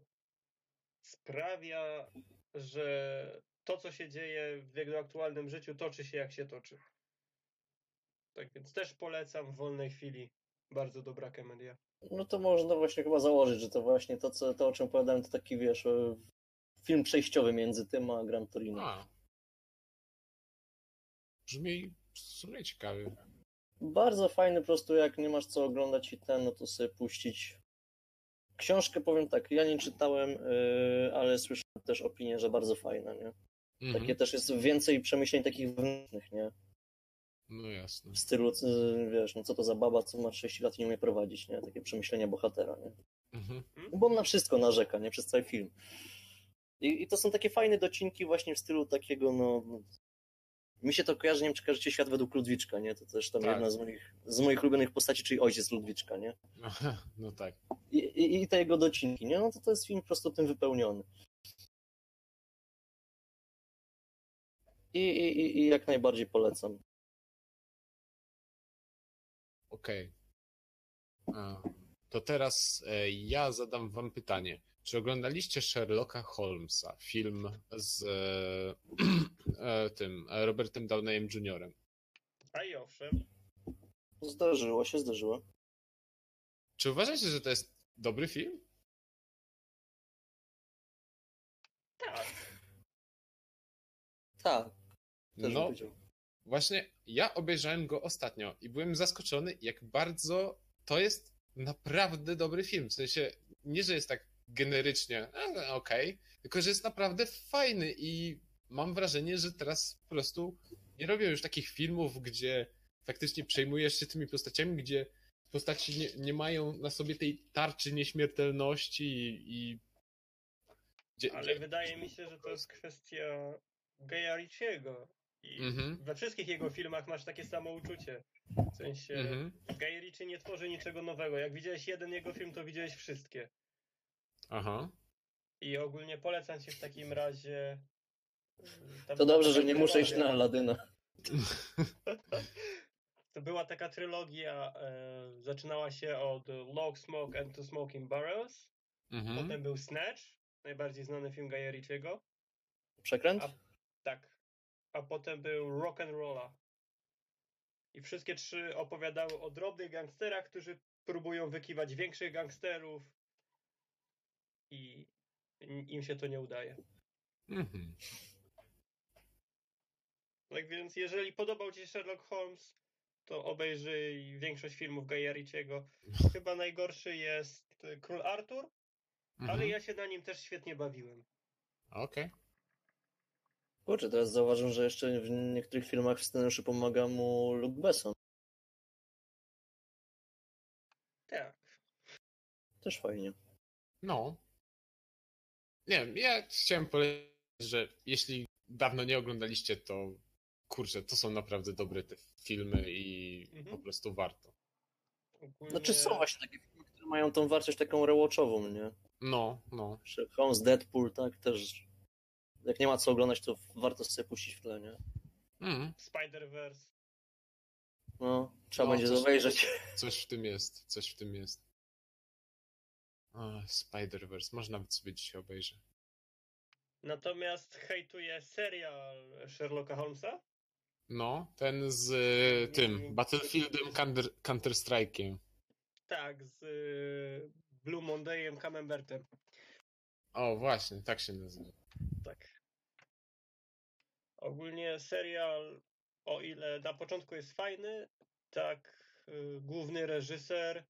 sprawia, że to, co się dzieje w jego aktualnym życiu, toczy się jak się toczy. Tak więc też polecam w wolnej chwili. Bardzo dobra komedia. No to można właśnie chyba założyć, że to właśnie to, co, to o czym opowiadałem, to taki, wiesz, e, film przejściowy między tym a Gran Torino. A. Brzmi w sumie ciekawie. Bardzo fajny, po prostu jak nie masz co oglądać i ten, no to sobie puścić. Książkę powiem tak, ja nie czytałem, yy, ale słyszałem też opinię, że bardzo fajna, nie? Mhm. Takie też jest więcej przemyśleń takich wewnętrznych, nie? No jasne. W stylu, wiesz, no co to za baba, co ma 30 lat i nie umie prowadzić, nie? Takie przemyślenia bohatera, nie? Mhm. No Bo on na wszystko narzeka, nie? Przez cały film. I, I to są takie fajne docinki właśnie w stylu takiego, no... Mi się to kojarzy, nie wiem, czy kojarzycie Świat według Ludwiczka, nie? To też tam Tak. jedna z moich, z moich ulubionych postaci, czyli ojciec Ludwiczka, nie? No tak. I, i, i te jego docinki, nie? No to to jest film po prostu tym wypełniony. I, i, i- jak najbardziej polecam. Okej. A, To teraz e, ja zadam wam pytanie. Czy oglądaliście Sherlocka Holmesa, film z e, e, tym e, Robertem Downeyem Jr.? A i owszem, Zdarzyło się, zdarzyło. Czy uważacie, że to jest dobry film? tak. Tak, też No, właśnie ja obejrzałem go ostatnio i byłem zaskoczony, jak bardzo to jest naprawdę dobry film. W sensie, nie, że jest tak generycznie, e, okej, tylko że jest naprawdę fajny i mam wrażenie, że teraz po prostu nie robią już takich filmów, gdzie faktycznie przejmujesz się tymi postaciami, gdzie postaci nie, nie mają na sobie tej tarczy nieśmiertelności i, i gdzie, Ale gdzie, wydaje mi się, że to jest kwestia Geja Ritchiego. I Mhm. we wszystkich jego filmach masz takie samo uczucie. W sensie Mhm. Guy Ritchie nie tworzy niczego nowego. Jak widziałeś jeden jego film, to widziałeś wszystkie. Aha. I ogólnie polecam ci w takim razie. tam To dobrze, że nie muszę iść na Aladyna. To była taka trylogia, e, zaczynała się od Log, Smoke and Two Smoking Barrels. Mhm. Potem był Snatch, najbardziej znany film Guya Ritchiego. Przekręt? A, tak. A potem był Rock and Rolla. I wszystkie trzy opowiadały o drobnych gangsterach, którzy próbują wykiwać większych gangsterów i im się to nie udaje. Mhm. Tak więc jeżeli podobał Ci się Sherlock Holmes, to obejrzyj większość filmów Guya Ritchiego. Chyba najgorszy jest Król Artur, ale Mhm. ja się na nim też świetnie bawiłem. Okej. Kurczę, teraz zauważyłem, że jeszcze w niektórych filmach w scenariuszu pomaga mu Luke Besson. Tak. Też fajnie. No. Nie wiem, ja chciałem powiedzieć, że jeśli dawno nie oglądaliście, to kurczę, to są naprawdę dobre te filmy i Mhm. po prostu warto. Ogólnie... Znaczy są właśnie takie filmy, które mają tą wartość taką rewatchową, nie? No, no. Holmes, Deadpool, tak, też jak nie ma co oglądać, to warto sobie puścić w tle, nie? Mm, Spider-Verse. No, trzeba No, będzie coś- obejrzeć. coś w tym jest, coś w tym jest. O, Spider-Verse, może nawet sobie dzisiaj obejrzę. Natomiast hejtuję serial Sherlocka Holmesa. No, ten z e, tym, Battlefieldem Counter- Counter-Strike'iem. Tak, z y, Blue Mondayem Camembertem. O, właśnie, tak się nazywa. Tak. Ogólnie serial, o ile na początku jest fajny, tak y, główny reżyser, y,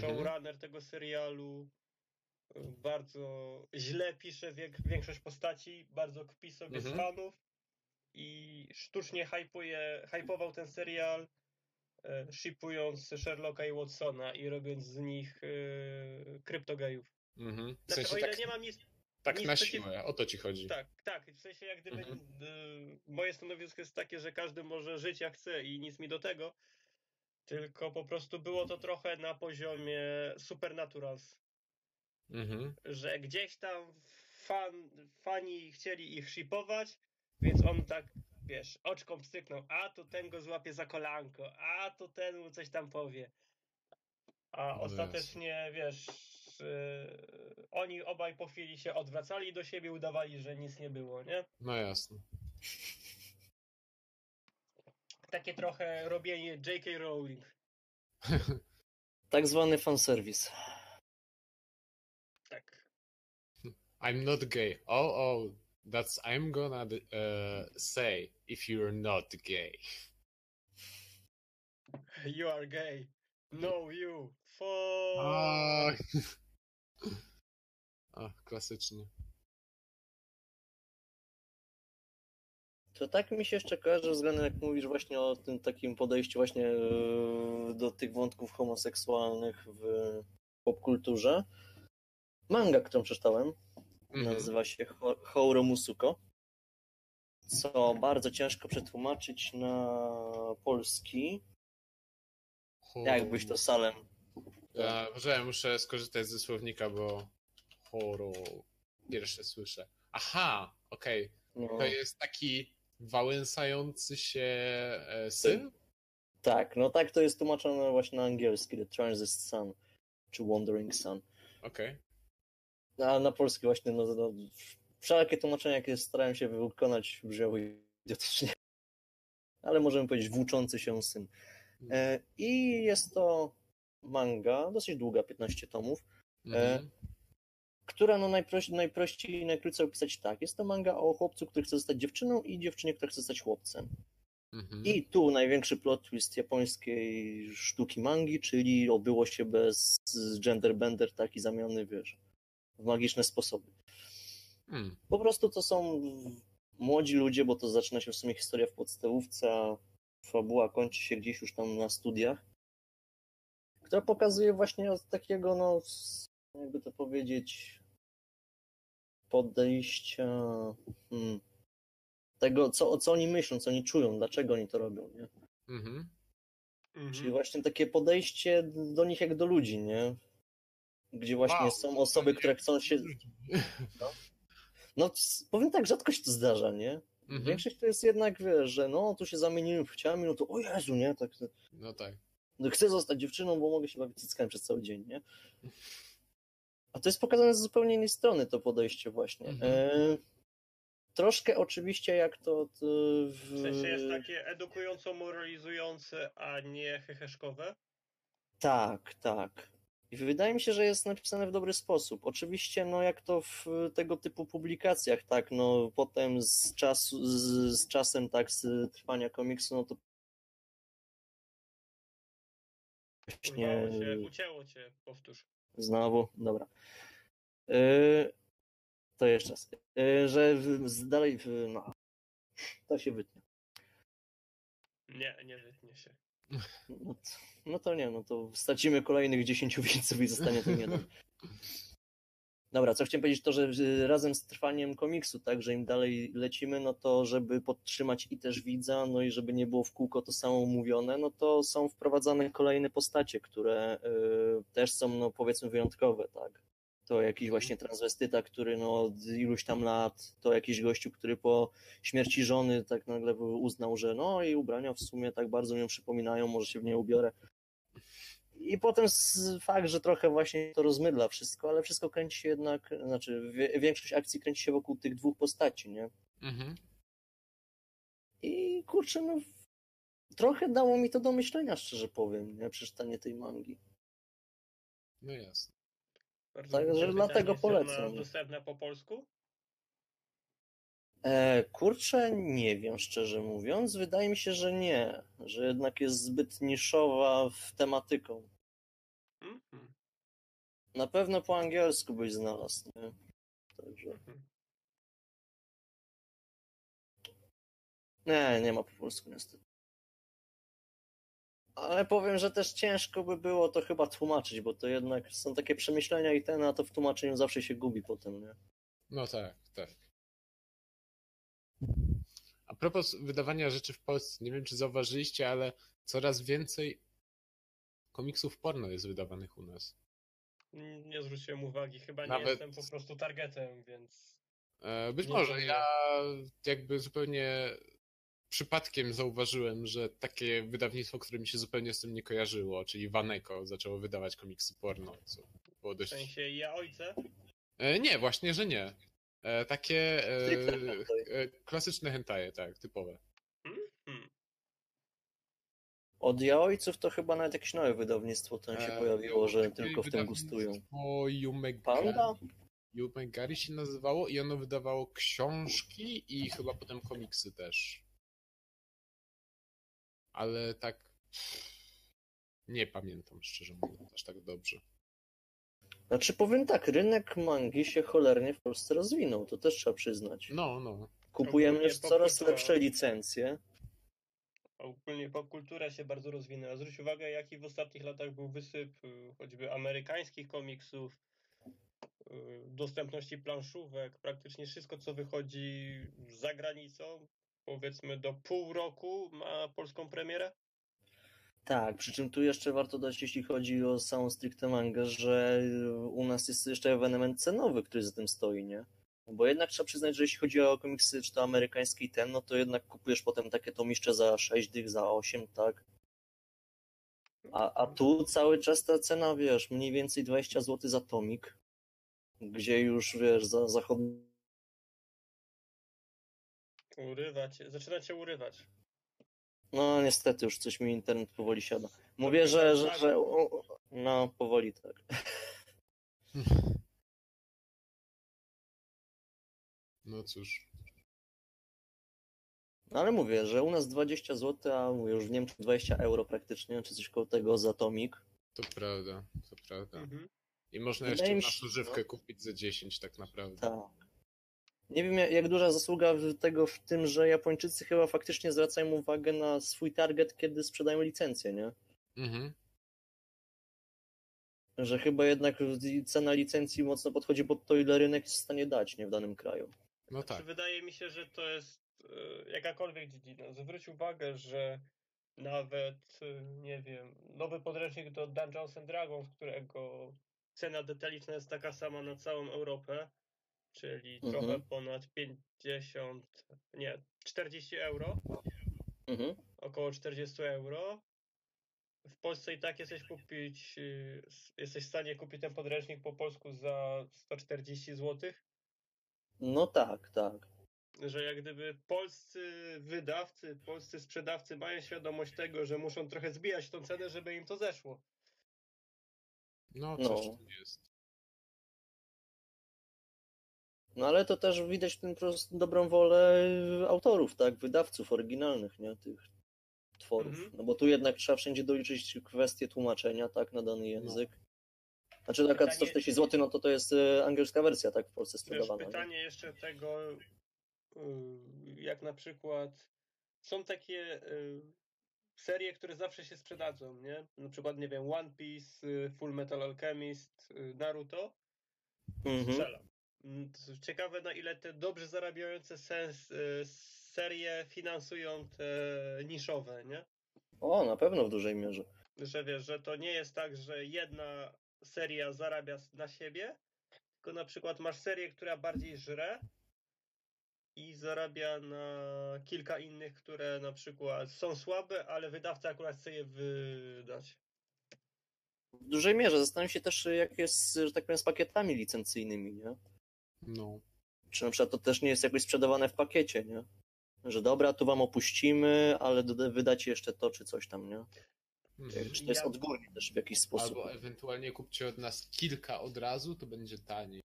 showrunner tego serialu y, bardzo źle pisze wiek, większość postaci, bardzo kpi sobie z Mhm. fanów i sztucznie hypuje, hypował ten serial, y, shipując Sherlocka i Watsona i robiąc z nich y, kryptogejów. Mhm. W Znaczy, sensie o ile tak, nie mam nic tak nic na przeciw- siłę, o to ci chodzi. tak, tak. W sensie jak gdyby Mhm. y, moje stanowisko jest takie, że każdy może żyć jak chce i nic mi do tego. Tylko po prostu było to trochę na poziomie Supernaturals, Mhm. że gdzieś tam fan, fani chcieli ich shipować, więc on tak, wiesz, oczką pstryknął, a to ten go złapie za kolanko, a to ten mu coś tam powie. A ostatecznie, wiesz, y, oni obaj po chwili się odwracali do siebie, udawali, że nic nie było, nie? No jasne. Takie trochę robienie J.K. Rowling. Tak zwany fanserwis. Tak. I'm not gay. Oh, oh, that's I'm gonna uh, say if you're not gay. You are gay. No, you. For... A, A klasycznie. To tak mi się jeszcze kojarzy względem, jak mówisz właśnie o tym takim podejściu właśnie e, do tych wątków homoseksualnych w popkulturze. Manga, którą przeczytałem, Mhm. nazywa się Ho- Houro Musuko, co bardzo ciężko przetłumaczyć na polski. Jakbyś to salem. Ja, że muszę skorzystać ze słownika, bo horror pierwsze słyszę. Aha, okej. No, To jest taki wałęsający się e, syn? tak, no tak to jest tłumaczone właśnie na angielski, The Transit Sun, czy Wandering Sun. Okej. A na polski właśnie, no, no wszelkie tłumaczenia, jakie starałem się wykonać, brzmiały idiotycznie. Ale możemy powiedzieć włóczący się syn. E, I jest to manga, dosyć długa, 15 tomów, Mhm. Która no najprościej, najprościej i najkrócej opisać tak. Jest to manga o chłopcu, który chce zostać dziewczyną i dziewczynie, która chce zostać chłopcem. Mhm. I tu największy plot twist japońskiej sztuki mangi, czyli obyło się bez gender bender, taki zamiany, wiesz, w magiczne sposoby. Hmm. Po prostu to są młodzi ludzie, bo to zaczyna się w sumie historia w podstawówce, a fabuła kończy się gdzieś już tam na studiach, która pokazuje właśnie od takiego, no, jakby to powiedzieć, podejścia hmm, tego, co, co oni myślą, co oni czują, dlaczego oni to robią, nie? Mhm. Mhm. Czyli właśnie takie podejście do nich jak do ludzi, nie? Gdzie właśnie Wow. są osoby, które chcą się... No, c- powiem tak, rzadko się to zdarza, nie? Mhm. Większość to jest jednak, wiesz, że no, tu się zamienimy płciami, no to o Jezu, nie? Tak, No tak. no, chcę zostać dziewczyną, bo mogę się bawić cyckami przez cały dzień, nie? A to jest pokazane z zupełnie innej strony to podejście właśnie. Mhm. E, troszkę oczywiście jak to... to w... W sensie jest takie edukująco moralizujące, a nie heheszkowe. Tak, tak. I wydaje mi się, że jest napisane w dobry sposób. Oczywiście, no jak to w tego typu publikacjach, tak, no potem z czasu, z, z czasem, tak, z trwania komiksu, no to właśnie Udało się, ucięło cię, powtórz. Znowu, dobra. Yy, to jeszcze raz. Yy, że w, z, dalej, w, no, to się wytnie. Nie, nie wytnie się. No to, no to nie, no to stracimy kolejnych 10 widzów i zostanie ten jeden. Dobra, co chciałem powiedzieć, to że razem z trwaniem komiksu, tak, że im dalej lecimy, no to żeby podtrzymać i też widza, no i żeby nie było w kółko to samo mówione, no to są wprowadzane kolejne postacie, które y, też są, no powiedzmy, wyjątkowe, tak. To jakiś właśnie transwestyta, który no od iluś tam lat, to jakiś gościu, który po śmierci żony tak nagle uznał, że no jej ubrania w sumie tak bardzo mi przypominają, może się w nie ubiorę. I potem fakt, że trochę właśnie to rozmydla wszystko, ale wszystko kręci się jednak, znaczy większość akcji kręci się wokół tych dwóch postaci, nie? Mhm. I kurczę, no trochę dało mi to do myślenia, szczerze powiem, nie? Przeczytanie tej mangi. No jasne. Bardzo Także dlatego polecam. dostępna po polsku? E, kurczę, nie wiem, szczerze mówiąc. Wydaje mi się, że nie. Że jednak jest zbyt niszowa w tematyką. Mhm. Na pewno po angielsku byś znalazł, nie? Także... Mhm. Nie, nie ma po polsku niestety. Ale powiem, że też ciężko by było to chyba tłumaczyć, bo to jednak są takie przemyślenia i ten, a to w tłumaczeniu zawsze się gubi potem, nie? No tak, tak. A propos wydawania rzeczy w Polsce, nie wiem czy zauważyliście, ale coraz więcej komiksów porno jest wydawanych u nas. Nie zwróciłem uwagi, chyba nie Nawet- jestem po prostu targetem, więc E, Być Nie może. Ja jakby zupełnie przypadkiem zauważyłem, że takie wydawnictwo, które mi się zupełnie z tym nie kojarzyło, czyli Waneko, zaczęło wydawać komiksy porno, co było w dość... sensie ja ojce. Nie, właśnie, że nie. E, Takie e, e, klasyczne hentaje, tak, typowe. Hmm. Od jaojców to chyba nawet jakieś nowe wydawnictwo tam się E, pojawiło, że tylko w tym gustują. Panda? Yumegari się nazywało i ono wydawało książki i chyba potem komiksy też. Ale tak nie pamiętam, szczerze mówiąc, aż tak dobrze. Znaczy powiem tak, rynek mangi się cholernie w Polsce rozwinął, to też trzeba przyznać. No, no. Kupujemy już coraz popkultura. lepsze licencje. Ogólnie popkultura się bardzo rozwinęła. Zwróć uwagę, jaki w ostatnich latach był wysyp y, choćby amerykańskich komiksów, y, dostępności planszówek, praktycznie wszystko, co wychodzi za granicą, powiedzmy do pół roku ma polską premierę. Tak, przy czym tu jeszcze warto dodać, jeśli chodzi o samą stricte mangę, że u nas jest jeszcze ewenement cenowy, który za tym stoi, nie? Bo jednak trzeba przyznać, że jeśli chodzi o komiksy, czy to amerykański ten, no to jednak kupujesz potem takie tomiszcze za 6 dych, za 8, tak? A, a tu cały czas ta cena, wiesz, mniej więcej 20 zł za tomik, gdzie już, wiesz, za zachodni Urywać, zaczyna cię urywać. No niestety już coś mi internet powoli siada. Mówię, że, że, że o, no powoli tak. No cóż. No ale mówię, że u nas 20 zł, a mówię, już w Niemczech 20 euro praktycznie, czy coś koło tego za tomik. To prawda, to prawda. Mhm. I można Wydaje jeszcze się- zużywkę kupić za 10 tak naprawdę. Tak. Nie wiem jak, duża zasługa w- tego w tym, że Japończycy chyba faktycznie zwracają uwagę na swój target, kiedy sprzedają licencję, nie? Mhm. Że chyba jednak cena licencji mocno podchodzi pod to, ile rynek jest w stanie dać, nie w danym kraju. No Czy tak. wydaje mi się, że to jest e, jakakolwiek dziedzina. Zwróć uwagę, że nawet, e, nie wiem, nowy podręcznik do Dungeons and Dragons, którego cena detaliczna jest taka sama na całą Europę, czyli Mhm. trochę ponad 50, nie, 40 euro, Mhm. około 40 euro. W Polsce i tak jesteś kupić, y, jesteś w stanie kupić ten podręcznik po polsku za 140 zł. No tak, tak. że jak gdyby polscy wydawcy, polscy sprzedawcy mają świadomość tego, że muszą trochę zbijać tą cenę, żeby im to zeszło. No No. coś tu jest. No ale to też widać ten prostu dobrą wolę autorów, tak, wydawców oryginalnych, nie, tych tworów. Mhm. No bo tu jednak trzeba wszędzie doliczyć kwestię tłumaczenia, tak, na dany język. Znaczy taka Pytanie- 140 zł, no to to jest e, angielska wersja, tak, w Polsce sprzedawana. nie? pytanie jeszcze tego, y, jak na przykład są takie y, serie, które zawsze się sprzedadzą, nie? Na przykład, nie wiem, One Piece, y, Full Metal Alchemist, Naruto. Mhm. Strzelam. Mm, Ciekawe, na ile te dobrze zarabiające sens, y, serie finansują te niszowe, nie? O, na pewno w dużej mierze. że wiesz, że to nie jest tak, że jedna seria zarabia na siebie, tylko na przykład masz serię, która bardziej żre i zarabia na kilka innych, które na przykład są słabe, ale wydawca akurat chce je wydać. W dużej mierze. Zastanawiam się też, jak jest, że tak powiem, z pakietami licencyjnymi, nie? No. Czy na przykład to też nie jest jakoś sprzedawane w pakiecie, nie? Że dobra, tu wam opuścimy, ale wydacie jeszcze to, czy coś tam, nie? Mhm. Czy to jest odgórnie też w jakiś sposób? Albo ewentualnie kupcie od nas kilka od razu, to będzie taniej.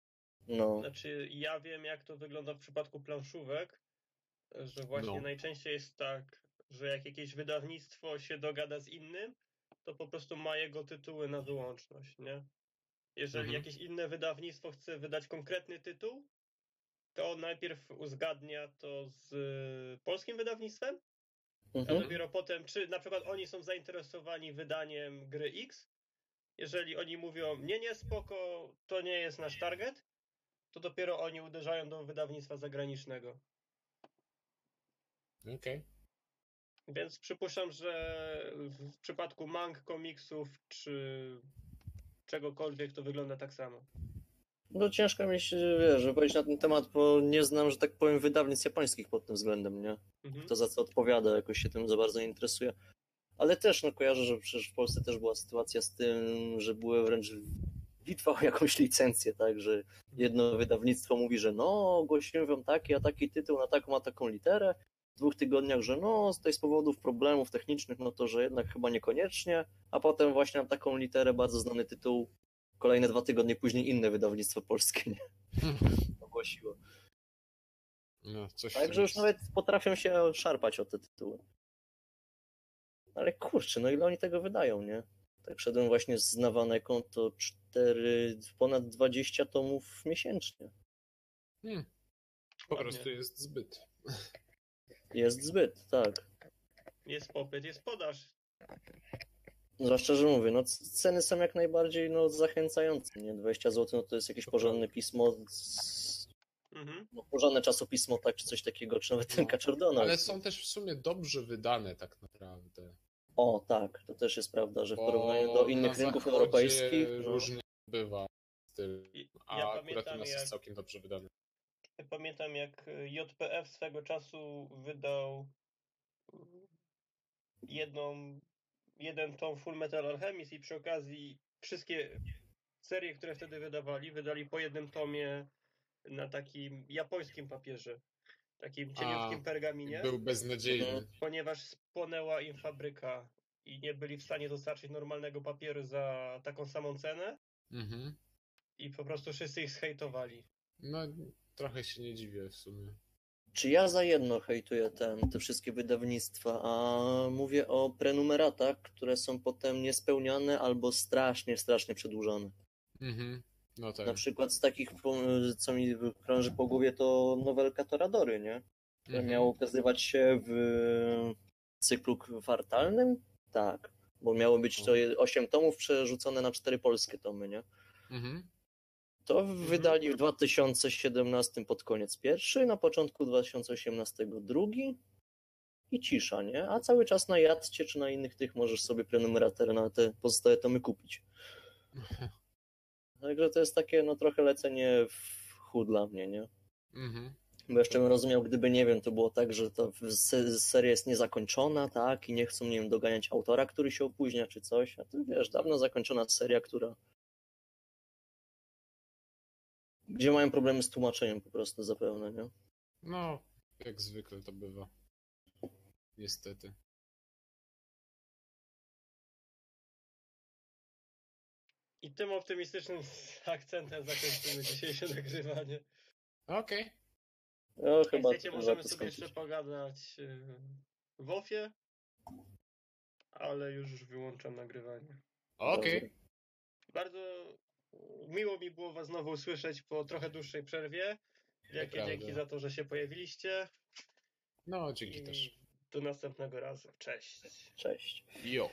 No, Znaczy, ja wiem, jak to wygląda w przypadku planszówek, że właśnie No. najczęściej jest tak, że jak jakieś wydawnictwo się dogada z innym, to po prostu ma jego tytuły na wyłączność, nie? Jeżeli Mhm. jakieś inne wydawnictwo chce wydać konkretny tytuł, to najpierw uzgadnia to z y, polskim wydawnictwem, a mhm. dopiero potem, czy na przykład oni są zainteresowani wydaniem gry X. Jeżeli oni mówią, nie, nie, spoko, to nie jest nasz target, to dopiero oni uderzają do wydawnictwa zagranicznego. Okej. Więc przypuszczam, że w przypadku mang, komiksów czy czegokolwiek to wygląda tak samo. No ciężko mi się, wiesz, wypowiedzieć na ten temat, bo nie znam, że tak powiem, wydawnictw japońskich pod tym względem, nie? Mhm. Kto za co odpowiada, jakoś się tym za bardzo nie interesuje. Ale też, no kojarzę, że przecież w Polsce też była sytuacja z tym, że były wręcz bitwa o jakąś licencję, tak, że jedno wydawnictwo mówi, że no, ogłosimy wam taki, a taki tytuł na taką, a taką literę. W dwóch tygodniach, że no, z tej z powodów problemów technicznych, no to, że jednak chyba niekoniecznie, a potem właśnie na taką literę bardzo znany tytuł, kolejne dwa tygodnie później inne wydawnictwo polskie, nie? Ogłosiło. No, coś Także już jest. nawet potrafią się szarpać o te tytuły. Ale kurczę, no ile oni tego wydają, nie? Tak szedłem właśnie z znawane konto 4, ponad 20 tomów miesięcznie. Hmm. Po prostu jest zbyt. Jest zbyt, tak. Jest popyt, jest podaż. Zwłaszcza, że mówię, no ceny są jak najbardziej no, zachęcające, nie? 20 zł no to jest jakieś porządne pismo, z... Mhm. no, porządne czasopismo, tak, czy coś takiego, czy nawet ten No, Kaczordona. Ale są też w sumie dobrze wydane tak naprawdę. O, tak, to też jest prawda, że w porównaniu do innych rynków europejskich, no, różnie bywa styl, a Ja akurat u nas jak jest całkiem dobrze wydany. Pamiętam jak JPF swego czasu wydał jedną, jeden tom Full Metal Alchemist i przy okazji wszystkie serie, które wtedy wydawali, wydali po jednym tomie na takim japońskim papierze, takim cieniutkim pergaminie, Był beznadziejny. Mhm. ponieważ spłonęła im fabryka i nie byli w stanie dostarczyć normalnego papieru za taką samą cenę Mhm. i po prostu wszyscy ich zhejtowali. No, trochę się nie dziwię w sumie. Czy ja za jedno hejtuję ten, te wszystkie wydawnictwa, a mówię o prenumeratach, które są potem niespełniane albo strasznie, strasznie przedłużane. Mhm. No tak. Na przykład z takich, co mi krąży po głowie, to nowelka Toradory, nie? Które Mhm. miało ukazywać się w cyklu kwartalnym? Tak, bo miało być to 8 tomów przerzucone na 4 polskie tomy, nie? Mhm. To wydali w 2017 pod koniec pierwszy, na początku 2018 drugi i cisza, nie? A cały czas na Jadcie czy na innych tych możesz sobie prenumerator na te pozostałe tomy kupić. Także to jest takie no trochę lecenie w chuj dla mnie, nie? Mhm. Bo jeszcze bym rozumiał, gdyby, nie wiem, to było tak, że to se- seria jest niezakończona, tak, i nie chcą, nie wiem, doganiać autora, który się opóźnia, czy coś, a tu, wiesz, dawno zakończona seria, która... Gdzie mają problemy z tłumaczeniem po prostu zapewne, nie? No, jak zwykle to bywa. Niestety. I tym optymistycznym akcentem zakończymy dzisiejsze nagrywanie. Okej. No, Jak chyba chcecie, możemy sobie jeszcze pogadać yy, w ofie, ale już wyłączam nagrywanie. Okej. Bardzo miło mi było Was znowu usłyszeć po trochę dłuższej przerwie. Wielkie dzięki za to, że się pojawiliście. No, dzięki I też. do następnego razu. Cześć. Cześć. Jo.